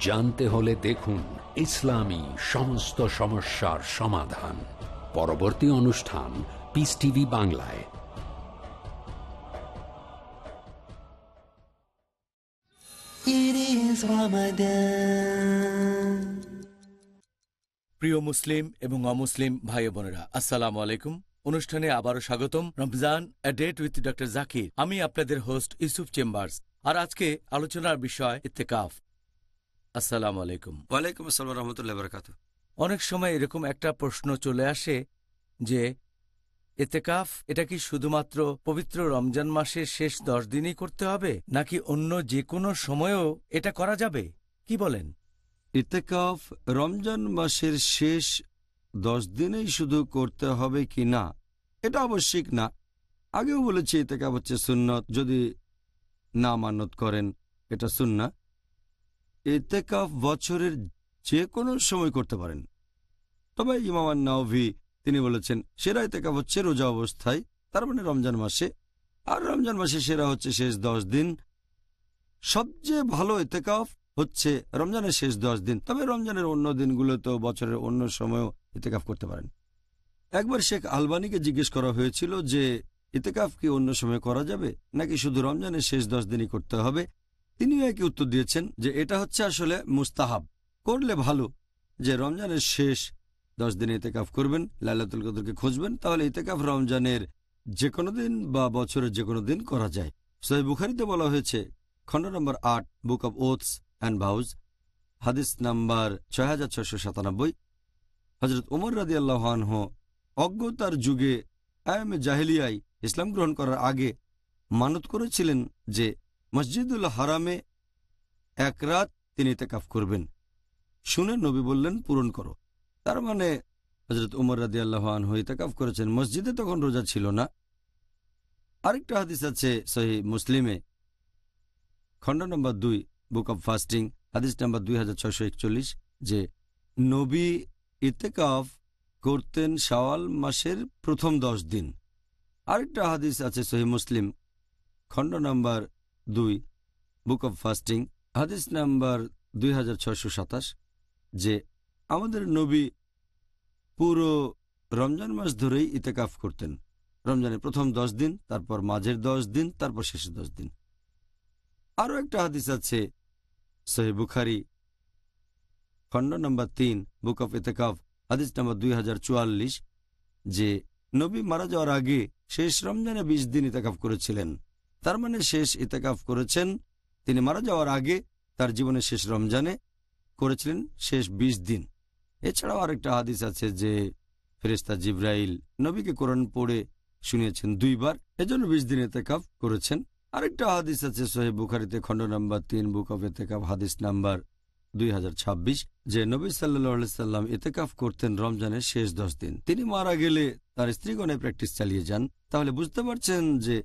জানতে হলে দেখুন ইসলামী সমস্ত সমস্যার সমাধান। পরবর্তী অনুষ্ঠান পিস টিভি বাংলায়. প্রিয় মুসলিম এবং অমুসলিম ভাই বোনেরা আসসালামু আলাইকুম। অনুষ্ঠানে আবারও স্বাগতম Ramzan a date with doctor Zakir. আমি আপনাদের হোস্ট ইউসুফ চেম্বার্স। আর আজকে আলোচনার বিষয় ইত্তেকাফ। আসসালামু আলাইকুম। ওয়ালাইকুম আসসালাম রহমতুল্লাহ বরকাত অনেক সময় এরকম একটা প্রশ্ন চলে আসে যে এতেকাফ এটা কি শুধুমাত্র পবিত্র রমজান মাসের শেষ দশ দিনই করতে হবে নাকি অন্য যে কোনো সময়েও এটা করা যাবে? কি বলেন? ইতেকাফ রমজান মাসের শেষ দশ দিনেই শুধু করতে হবে কি না? এটা আবশ্যিক না। আগেও বলেছি ইতেকাফ হচ্ছে সুন্নত। যদি না মানত করেন এটা সুন্না ইতেকাফ বছরের যে কোনো সময় করতে পারেন। তবে ইমামান নাওভি তিনি বলেছেন, সেরা ইতেকাফ হচ্ছে রোজা অবস্থায়, তার মানে রমজান মাসে। আর রমজান মাসে সেরা হচ্ছে শেষ দশ দিন। সবচেয়ে ভালো এতেকাফ হচ্ছে রমজানের শেষ দশ দিন। তবে রমজানের অন্য দিনগুলোতেও বছরের অন্য সময়েও ইতেকাফ করতে পারেন। একবার শেখ আলবানিকে জিজ্ঞেস করা হয়েছিল যে ইতেকাফ কি অন্য সময় করা যাবে? নাকি শুধু রমজানের শেষ দশ দিনই করতে হবে? তিনিও একই উত্তর দিয়েছেন যে এটা হচ্ছে আসলে মুস্তাহাব। করলে ভালো যে রমজানের শেষ দশ দিন এতেকাফ করবেন, লাইলাতুল কদরকে খুঁজবেন, তাহলে ইতেকাফ রমজানের যে কোনো দিন বা বছরের যে কোনো দিন করা যায়। সহি বুখারিতে বলা হয়েছে, খণ্ড নম্বর আট, book of oaths and vows হাদিস নাম্বার ছয় হাজার ছশো সাতানব্বই। হজরত উমর রাদি আল্লাহানহ অজ্ঞতার যুগে আয়ামে জাহেলিয়াই ইসলাম গ্রহণ করার আগে মানত করেছিলেন যে মসজিদুল হারামে এক রাত তিনি ইতেকাফ করবেন। শুনে নবী বললেন, পূরণ করো। তার মানে হজরত উমর রাদি আল্লাহান ইতেকাফ করেছেন। মসজিদে তখন রোজা ছিল না। আরেকটা হাদিস আছে সহি মুসলিমে। খণ্ড নম্বর দুই, বুক অব ফাস্টিং, হাদিস নম্বর দুই যে নবী ইতেকাফ করতেন শাওয়াল মাসের প্রথম দশ দিন। আরেকটা হাদিস আছে সহি মুসলিম, খণ্ড নাম্বার দুই বুক অব ফাস্টিং হাদিস নাম্বার দুই যে আমাদের নবী পুরো রমজান মাস ধরেই ইতেকাফ করতেন। রমজানের প্রথম দশ দিন, তারপর মাঝের দশ দিন, তারপর শেষের দশ দিন। আরও একটা হাদিস আছে সহি বুখারি, খণ্ড নম্বর তিন বুক অফ ইতেকাফ হাদিস নম্বর দুই হাজার চুয়াল্লিশ, যে নবী মারা যাওয়ার আগে শেষ রমজানে বিশ দিন ইতেকাফ করেছিলেন। তার মানে শেষ ইতেকাফ করেছেন। তিনি মারা যাওয়ার আগে তার জীবনের শেষ রমজানে করেছিলেন শেষ ২০ দিন। এছাড়াও আরেকটা হাদিস আছে যে ফেরেস্তা জিব্রাইল নবীকে কোরআন পড়ে শুনিয়েছেন দুইবার, এজন্য বিশ দিন এতেকাফ করেছেন। আরেকটা হাদিস আছে সোহেব বুখারিতে, খণ্ড নাম্বার তিন, বুক অফ এতেকাফ হাদিস নাম্বার দুই হাজার ছাব্বিশ, যে নবী সাল্লাহ সাল্লাম এতেকাফ করতেন রমজানের শেষ দশ দিন। তিনি মারা গেলে তার স্ত্রীগণে প্র্যাকটিস চালিয়ে যান। তাহলে বুঝতে পারছেন যে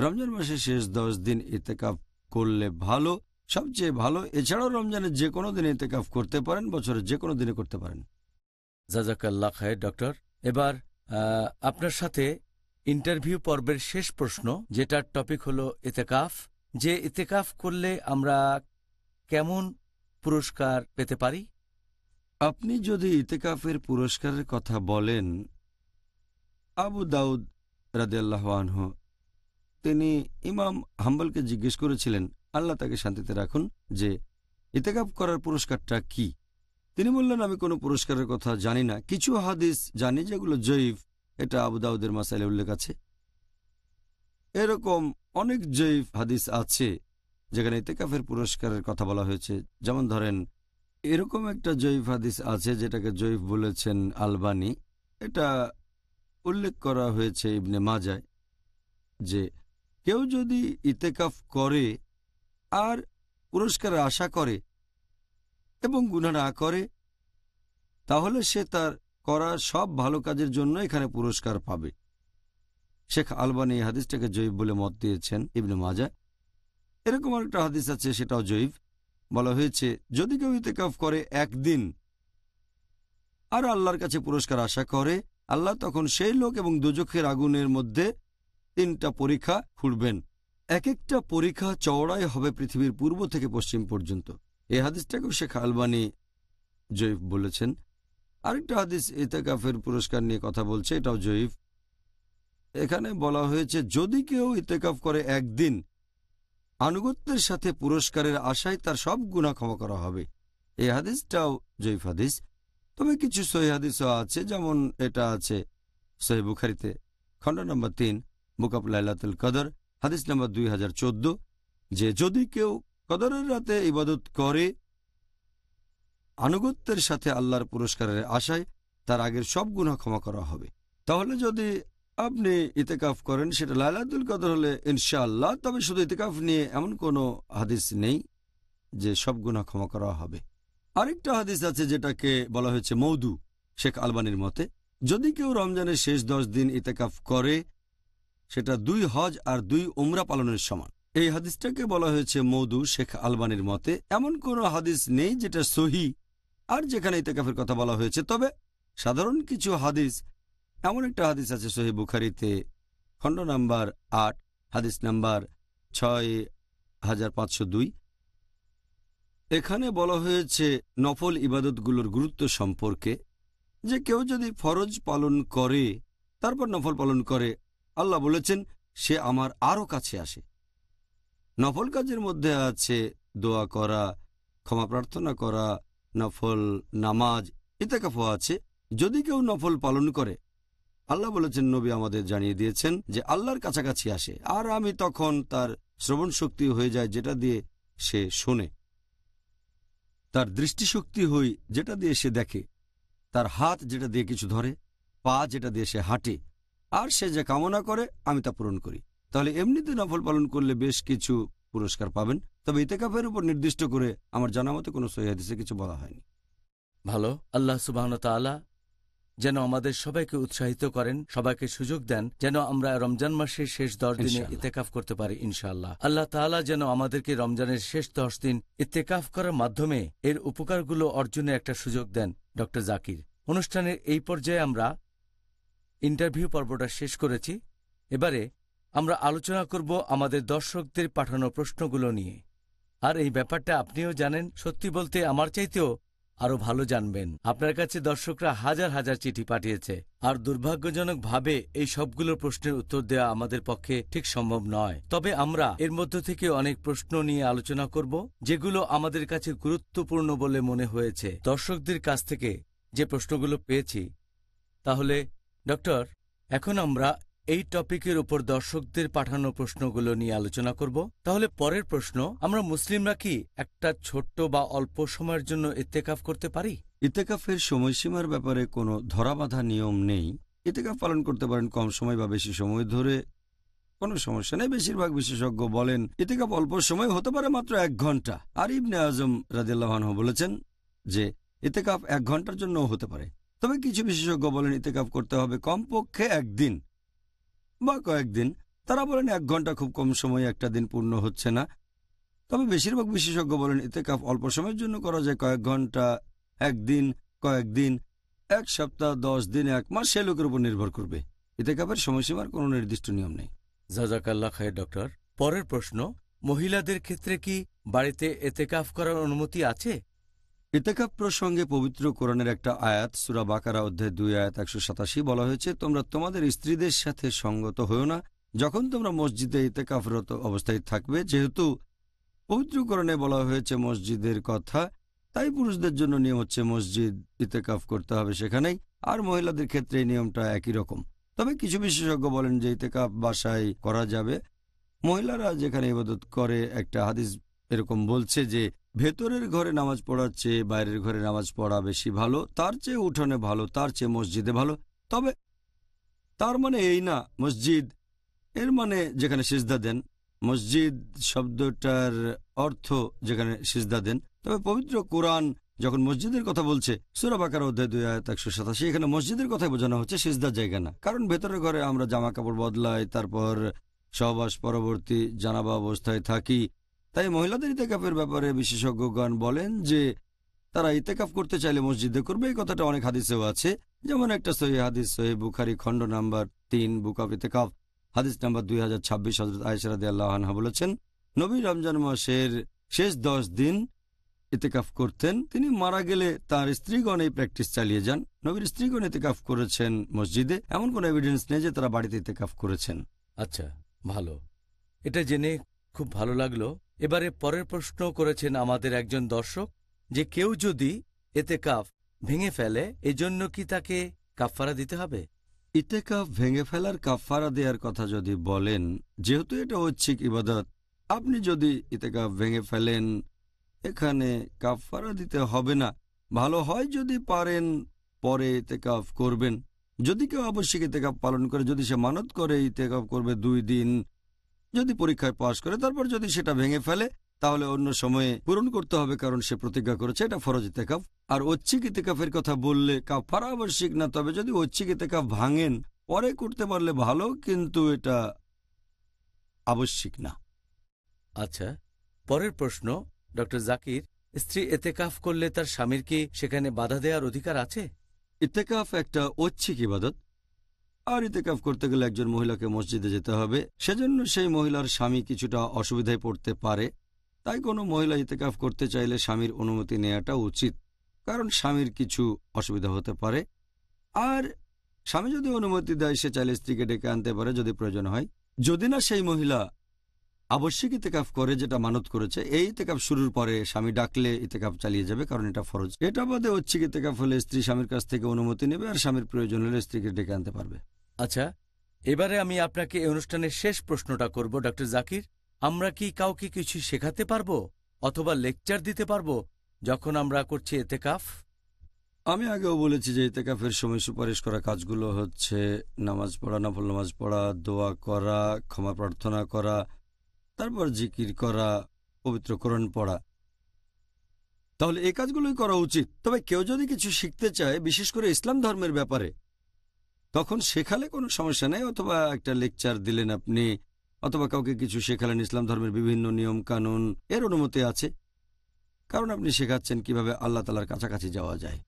রমজান মাসের শেষ দশ দিন ইতেকাফ করলে ভালো সবচেয়ে ভালো। এছাড়াও রমজানের যে কোনো দিনে ইতেকাফ করতে পারেন বছরের যে কোনো দিনে করতে পারেন। জাজাকাল্লাহ খায়ের ডক্টর। এবার আপনার সাথে ইন্টারভিউ পর্বের শেষ প্রশ্ন যেটার টপিক হলো ইতেকাফ। যে ইতেকাফ করলে আমরা কেমন পুরস্কার পেতে পারি? আপনি যদি ইতেকাফের পুরস্কারের কথা বলেন আবু দাউদ রাদিয়াল্লাহ আনহু তিনি ইমাম হাম্বলকে জিজ্ঞেস করেছিলেন, আল্লাহ তাকে শান্তিতে রাখুন, যে ইতেকাফ করার পুরস্কারটা কি? তিনি বললেন, আমি কোনো পুরস্কারের কথা জানি না। কিছু হাদিস জানি যেগুলো জয়ীফ, এটা আবু দাউদের মাসাইলে উল্লেখ আছে। এরকম অনেক জয়ীফ হাদিস আছে যেখানে ইতেকাফের পুরস্কারের কথা বলা হয়েছে। যেমন ধরেন, এরকম একটা জয়ীফ হাদিস আছে যেটাকে জয়ীফ বলেছেন আলবানি। এটা উল্লেখ করা হয়েছে ইবনে মাজায় যে কেউ যদি ইতেকাফ করে আর পুরস্কারের আশা করে এবং গুণা না করে, তাহলে সে তার করা সব ভালো কাজের জন্য এখানে পুরস্কার পাবে। শেখ আলবানি এই হাদিসটাকে জৈব বলে মত দিয়েছেন ইবনে মাজা এরকম একটা হাদিস আছে, সেটাও জৈব বলা হয়েছে, যদি কেউ ইতেকাফ করে একদিন আর আল্লাহর কাছে পুরস্কার আশা করে, আল্লাহ তখন সেই লোক এবং দুজখের আগুনের মধ্যে তিনটা পরীক্ষা খুঁড়বেন। এক একটা পরীক্ষা চওড়াই হবে পৃথিবীর পূর্ব থেকে পশ্চিম পর্যন্ত। এ হাদিসটাকেও শেখ আলবানি জয়ীফ বলেছেন। আরেকটা হাদিস ইতেকাফের পুরস্কার নিয়ে কথা বলছে, এটাও জয়ীফ। এখানে বলা হয়েছে, যদি কেউ ইতেকাফ করে একদিন, আনুগত্যের সাথে পুরস্কারের আশায় তার সব গুণা ক্ষমা করা হবে। এই হাদিসটাও জয়ীফ হাদিস। তবে কিছু সহি হাদিসও আছে, যেমন এটা আছে সহি বুখারিতে, খণ্ড নম্বর তিন। লাইলাতুল কদর, হাদিস নম্বর দুই হাজার চোদ্দ। যে যদি কেউ কদরের রাতে ইবাদত করে, আনুগত্যের সাথে আল্লাহর পুরস্কারের আশায় তার আগের সব গুণা ক্ষমা করা হবে। তাহলে যদি আপনি ইতেকাফ করেন, সেটা লাইলাতুল কদর হলে ইনশাআল্লাহ, তবে শুধু ইতেকাফ নিয়ে এমন কোনো হাদিস নেই যে সব গুণা ক্ষমা করা হবে। আরেকটা হাদিস আছে যেটাকে বলা হয়েছে মৌদু শেখ আলবানির মতে, যদি কেউ রমজানের শেষ দশ দিন ইতেকাফ করে সেটা দুই হজ আর দুই উমরা পালনের সমান। এই হাদিসটাকে বলা হয়েছে মৌদু শেখ আলবানির মতে, এমন কোনো হাদিস নেই যেটা সহি আর যেখানে ইতেকাফের কথা বলা হয়েছে। তবে সাধারণ কিছু হাদিস, এমন একটা হাদিস আছে সহি বুখারিতে, খণ্ড নাম্বার আট, হাদিস নাম্বার ছয় হাজার পাঁচশো দুই। এখানে বলা হয়েছে নফল ইবাদতগুলোর গুরুত্ব সম্পর্কে যে কেউ যদি ফরজ পালন করে, তারপর নফল পালন করে আল্লাহ বলেছেন, সে আমার আরও কাছে আসে। নফল কাজের মধ্যে আছে দোয়া করা, ক্ষমা প্রার্থনা করা, নফল নামাজ, ইতেকাফও আছে। যদি কেউ নফল পালন করে, আল্লাহ বলেছেন, নবী আমাদের জানিয়ে দিয়েছেন যে আল্লাহর কাছাকাছি আসে, আর আমি তখন তার শ্রবণ শক্তি হয়ে যায় যেটা দিয়ে সে শোনে। তার দৃষ্টিশক্তি হই যেটা দিয়ে সে দেখে, তার হাত যেটা দিয়ে কিছু ধরে, পা যেটা দিয়ে সে হাঁটে আর সে যে কামনা করে আমি তা পূরণ করি। তাহলে এমনিতে নফল পালন করলে বেশ কিছু পুরস্কার পাবেন তবে ইতেকাফের উপর নির্দিষ্ট করে আমার জানা মতে কোনো সহিদিসে কিছু বলা হয়নি। ভালো আল্লাহ সুবাহ তাআলা যেন আমাদের সবাইকে উৎসাহিত করেন সবাইকে সুযোগ দেন যেন আমরা রমজান মাসের শেষ দশ দিনে ইতেকাফ করতে পারি ইনশাআল্লাহ। আল্লাহ তাআলা যেন আমাদেরকে রমজানের শেষ দশ দিন ইতেকাফ করার মাধ্যমে এর উপকারগুলো অর্জনের একটা সুযোগ দেন ডক্টর জাকির। অনুষ্ঠানের এই পর্যায়ে আমরা ইন্টারভিউ পর্বটা শেষ করেছি। এবারে আমরা আলোচনা করব আমাদের দর্শকদের পাঠানো প্রশ্নগুলো নিয়ে। আর এই ব্যাপারটা আপনিও জানেন, সত্যি বলতে আমার চাইতেও আরও ভালো জানবেন। আপনার কাছে দর্শকরা হাজার হাজার চিঠি পাঠিয়েছে, আর দুর্ভাগ্যজনকভাবে এই সবগুলো প্রশ্নের উত্তর দেওয়া আমাদের পক্ষে ঠিক সম্ভব নয়। তবে আমরা এর মধ্য থেকে অনেক প্রশ্ন নিয়ে আলোচনা করব, যেগুলো আমাদের কাছে গুরুত্বপূর্ণ বলে মনে হয়েছে। দর্শকদের কাছ থেকে যে প্রশ্নগুলো পেয়েছি, তাহলে ডক্টর এখন আমরা এই টপিকের উপর দর্শকদের পাঠানো প্রশ্নগুলো নিয়ে আলোচনা করব। তাহলে পরের প্রশ্ন, আমরা মুসলিমরা কি একটা ছোট্ট বা অল্প সময়ের জন্য ইত্তেকাফ করতে পারি? ইতেকাফের সময়সীমার ব্যাপারে কোনো ধরাবাঁধা নিয়ম নেই। ইতেকাফ পালন করতে পারেন কম সময় বা বেশি সময় ধরে। কোনো সমস্যা নেই, বেশিরভাগ বিশেষজ্ঞ বলেন ইতেকাফ অল্প সময় হতে পারে মাত্র এক ঘণ্টা। আর ইবনে আজম রাজিয়াল্লাহান বলেছেন যে ইতেকাফ এক ঘণ্টার জন্যও হতে পারে। তবে কিছু বিশেষজ্ঞ বলেন ইতেকাফ করতে হবে কমপক্ষে একদিন বা কয়েকদিন। তারা বলেন এক ঘণ্টা খুব কম সময়ে একটা দিন পূর্ণ হচ্ছে না। তবে বেশিরভাগ বিশেষজ্ঞ বলেন ইতেকাফ অল্প সময়ের জন্য করা যায়, কয়েক ঘণ্টা, একদিন, কয়েকদিন, এক সপ্তাহ, দশ দিন, এক মাস, সে লোকের উপর নির্ভর করবে। ইতেকাফের সময়সীমার কোনো নির্দিষ্ট নিয়ম নেই। জাজাকাল্লা খায়ের ডক্টর, পরের প্রশ্ন, মহিলাদের ক্ষেত্রে কি বাড়িতে এতেকাফ করার অনুমতি আছে? ইতেকাফ প্রসঙ্গে পবিত্র কোরআনের একটা আয়াত, সুরা বাকারা অধ্যায় দুই, আয়াত একশো সাতাশি বলা হয়েছে, তোমরা তোমাদের স্ত্রীদের সাথে সঙ্গত হয়েও না। যখন তোমরা মসজিদে ইতেকাফরত অবস্থায় থাকবে, যেহেতু পবিত্র বলা হয়েছে মসজিদের কথা, তাই পুরুষদের জন্য নিয়ম হচ্ছে মসজিদ ইতেকাফ করতে হবে সেখানেই, আর মহিলাদের ক্ষেত্রে এই নিয়মটা একই রকম। তবে কিছু বিশেষজ্ঞ বলেন যে ইতেকাফ বাসায় করা যাবে। মহিলারা যেখানে ইবাদত করে, একটা হাদিস এরকম বলছে যে ভেতরের ঘরে নামাজ পড়ার চেয়ে বাইরের ঘরে নামাজ পড়া বেশি ভালো, তার চেয়ে উঠোনে ভালো, তার চেয়ে মসজিদে ভালো। তবে তার মানে এই না, মসজিদ, এর মানে যেখানে সিজদা দেন, মসজিদ শব্দটার অর্থ যেখানে সিজদা দেন। তবে পবিত্র কোরআন যখন মসজিদের কথা বলছে সুরাবাকার অধ্যায় দুই আয়াত একশো সাতাশি, এখানে মসজিদের কথাই বোঝানো হচ্ছে সিজদার জায়গা না। কারণ ভেতরের ঘরে আমরা জামা কাপড় বদলাই, তারপর সহবাস পরবর্তী জানাবা অবস্থায় থাকি তাই মহিলাদের ইতেকাফের ব্যাপারে বিশেষজ্ঞগণ বলেন যে, তারা ইতেকাফ করতে চাইলে মসজিদে করবে। এই কথাটা অনেক হাদিসেও আছে। যেমন একটা সহি হাদিস, সহি বুখারি, খণ্ড নাম্বার তিন, বুক অফ ইতেকাফ, হাদিস নাম্বার দুই হাজার ছাব্বিশ হজরত আয়সরাদ আল্লাহানহা বলেছেন, নবী রমজান মাসের শেষ দশ দিন ইতেকাফ করতেন। তিনি মারা গেলে তার স্ত্রীগণ এই প্র্যাকটিস চালিয়ে যান। নবীর স্ত্রীগণ ইতেকাফ করেছেন মসজিদে। এমন কোনো এভিডেন্স নেই যে তারা বাড়িতে ইতেকাফ করেছেন। আচ্ছা ভালো। এটা জেনে খুব ভালো লাগল। এবারে পরের প্রশ্ন করেছেন আমাদের একজন দর্শক যে কেউ যদি এতে কাফ ভেঙে ফেলে, এজন্য কি তাকে কাফফারা দিতে হবে? ইতেকাফ ভেঙে ফেলার কাফফারা দেওয়ার কথা যদি বলেন, যেহেতু এটা ঐচ্ছিক ইবাদত, আপনি যদি ইতেকাফ ভেঙে ফেলেন, এখানে কাফফারা দিতে হবে না। ভালো হয় যদি পারেন, পরে ইতেকাফ করবেন। যদি কেউ আবশ্যিক ইতেকাফ পালন করে, যদি সে মানত করে ইতেকাফ করবে দুই দিন যদি পরীক্ষায় পাশ করে তারপর যদি সেটা ভেঙে ফেলে তাহলে অন্য সময়ে পূরণ করতে হবে কারণ সে প্রতিজ্ঞা করেছে এটা ফরজ ইতেকাফ। আর ঐচ্ছিক ইতেকাফের কথা বললে কাফারা আবশ্যিক না তবে যদি ঐচ্ছিক ইতেকাফ ভাঙেন পরে করতে পারলে ভালো কিন্তু এটা আবশ্যিক না। আচ্ছা পরের প্রশ্ন ডক্টর জাকির স্ত্রী এতেকাফ করলে তার স্বামীর কি সেখানে বাধা দেওয়ার অধিকার আছে? ইতেকাফ একটা ঐচ্ছিক ইবাদত। আর ইতেকাফ করতে গেলে একজন মহিলাকে মসজিদে যেতে হবে। সেজন্য সেই মহিলার স্বামী কিছুটা অসুবিধায় পড়তে পারে। তাই কোনো মহিলা ইতেকাফ করতে চাইলে স্বামীর অনুমতি নেওয়াটা উচিত, কারণ স্বামীর কিছু অসুবিধা হতে পারে। আর স্বামী যদি অনুমতি দেয়, সে চাইলে স্ত্রীকে ডেকে আনতে পারে যদি প্রয়োজন হয়। যদি না সেই মহিলা আবশ্যিক ইতেকাফ করে যেটা মানত করেছে, এই ইতেকাফ শুরুর পরে স্বামী ডাকলে ইতেকাফ চালিয়ে যাবে, কারণ এটা ফরজ। এটা বাদে হচ্ছে ইতেকাফ হলে স্ত্রী স্বামীর কাছ থেকে অনুমতি নেবে আর স্বামীর প্রয়োজন হলে স্ত্রীকে ডেকে আনতে পারবে। আচ্ছা এবারে আমি আপনাকে এই অনুষ্ঠানের শেষ প্রশ্নটা করব ডক্টর জাকির। আমরা কি কাউকে কিছু শেখাতে পারব অথবা লেকচার দিতে পারব যখন আমরা করছি এতেকাফ? আমি আগেও বলেছি যে ইতেকাফের সময় সুপারিশ করা কাজগুলো হচ্ছে নামাজ পড়া, নফল নামাজ পড়া, দোয়া করা, ক্ষমা প্রার্থনা করা, তারপর জিকির করা, পবিত্র কোরআন পড়া। তাহলে এই কাজগুলোই করা উচিত। তবে কেউ যদি কিছু শিখতে চায়, বিশেষ করে ইসলাম ধর্মের ব্যাপারে তখন শেখালে কোনো সমস্যা নেই, অথবা একটা লেকচার দিলেন আপনি, অথবা কাউকে কিছু শেখালেন ইসলাম ধর্মের বিভিন্ন নিয়ম কানুন, এর অনুমতি আছে। কারণ আপনি শেখাচ্ছেন কীভাবে আল্লাহ তালার কাছাকাছি যাওয়া যায়।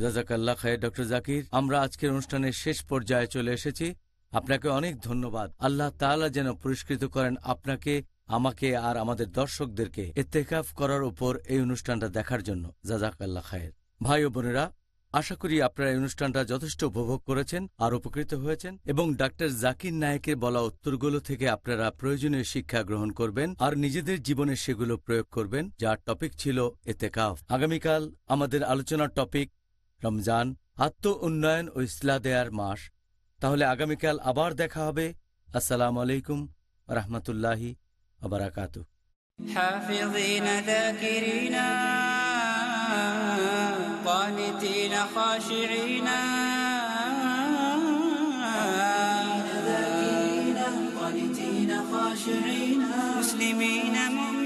জাজাকাল্লা খায়ের ডক্টর জাকির, আমরা আজকের অনুষ্ঠানের শেষ পর্যায়ে চলে এসেছি। আপনাকে অনেক ধন্যবাদ। আল্লাহ তাআলা যেন পুরস্কৃত করেন আপনাকে, আমাকে আর আমাদের দর্শকদেরকে এতেকাফ করার উপর এই অনুষ্ঠানটা দেখার জন্য। জাজাকাল্লা খায়ের। ভাই ও বোনেরা আশা করি আপনারা এই অনুষ্ঠানটা যথেষ্ট উপভোগ করেছেন, আর উপকৃত হয়েছেন, এবং ডাক্তার জাকির নায়েকের বলা উত্তরগুলো থেকে আপনারা প্রয়োজনীয় শিক্ষা গ্রহণ করবেন, আর নিজেদের জীবনে সেগুলো প্রয়োগ করবেন, যার টপিক ছিল এতে কাফ আগামীকাল আমাদের আলোচনার টপিক, রমজান, আত্ম উন্নয়ন ও ইসলা দেয়ার মাস। তাহলে আগামীকাল আবার দেখা হবে। আসসালাম আলাইকুম রহমতুল্লাহি আবরাকাত হাফিজিনা قانتين خاشعين. ذاكرين قانتين خاشعين. مسلمين مؤمنين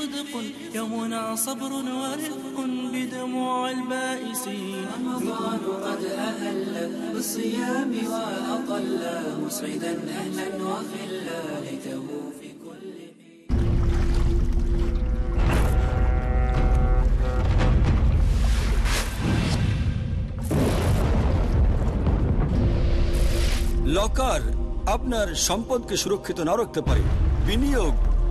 صدق يومنا صبر ورفق بدموع البائسين رمضان قد أهل بالصيام وأطل مسعدا أهلا وخلا ليته في كل লকার আপনার সম্পদকে সুরক্ষিত না রাখতে পারে বিনিয়োগ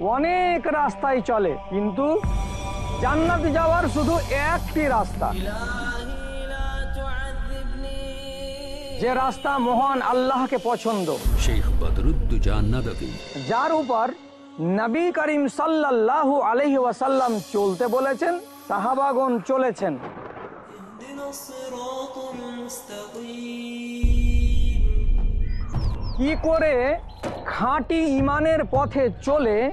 অনেক রাস্তায় চলে কিন্তু জান্নাতে যাওয়ার শুধু একটি রাস্তা। যে রাস্তা মহান আল্লাহকে পছন্দ। যার উপর নবী করিম সাল্লাল্লাহু আলহি ওয়াসাল্লাম চলতে বলেছেন সাহাবাগন চলেছেন। কি করে খাঁটি ইমানের পথে চলে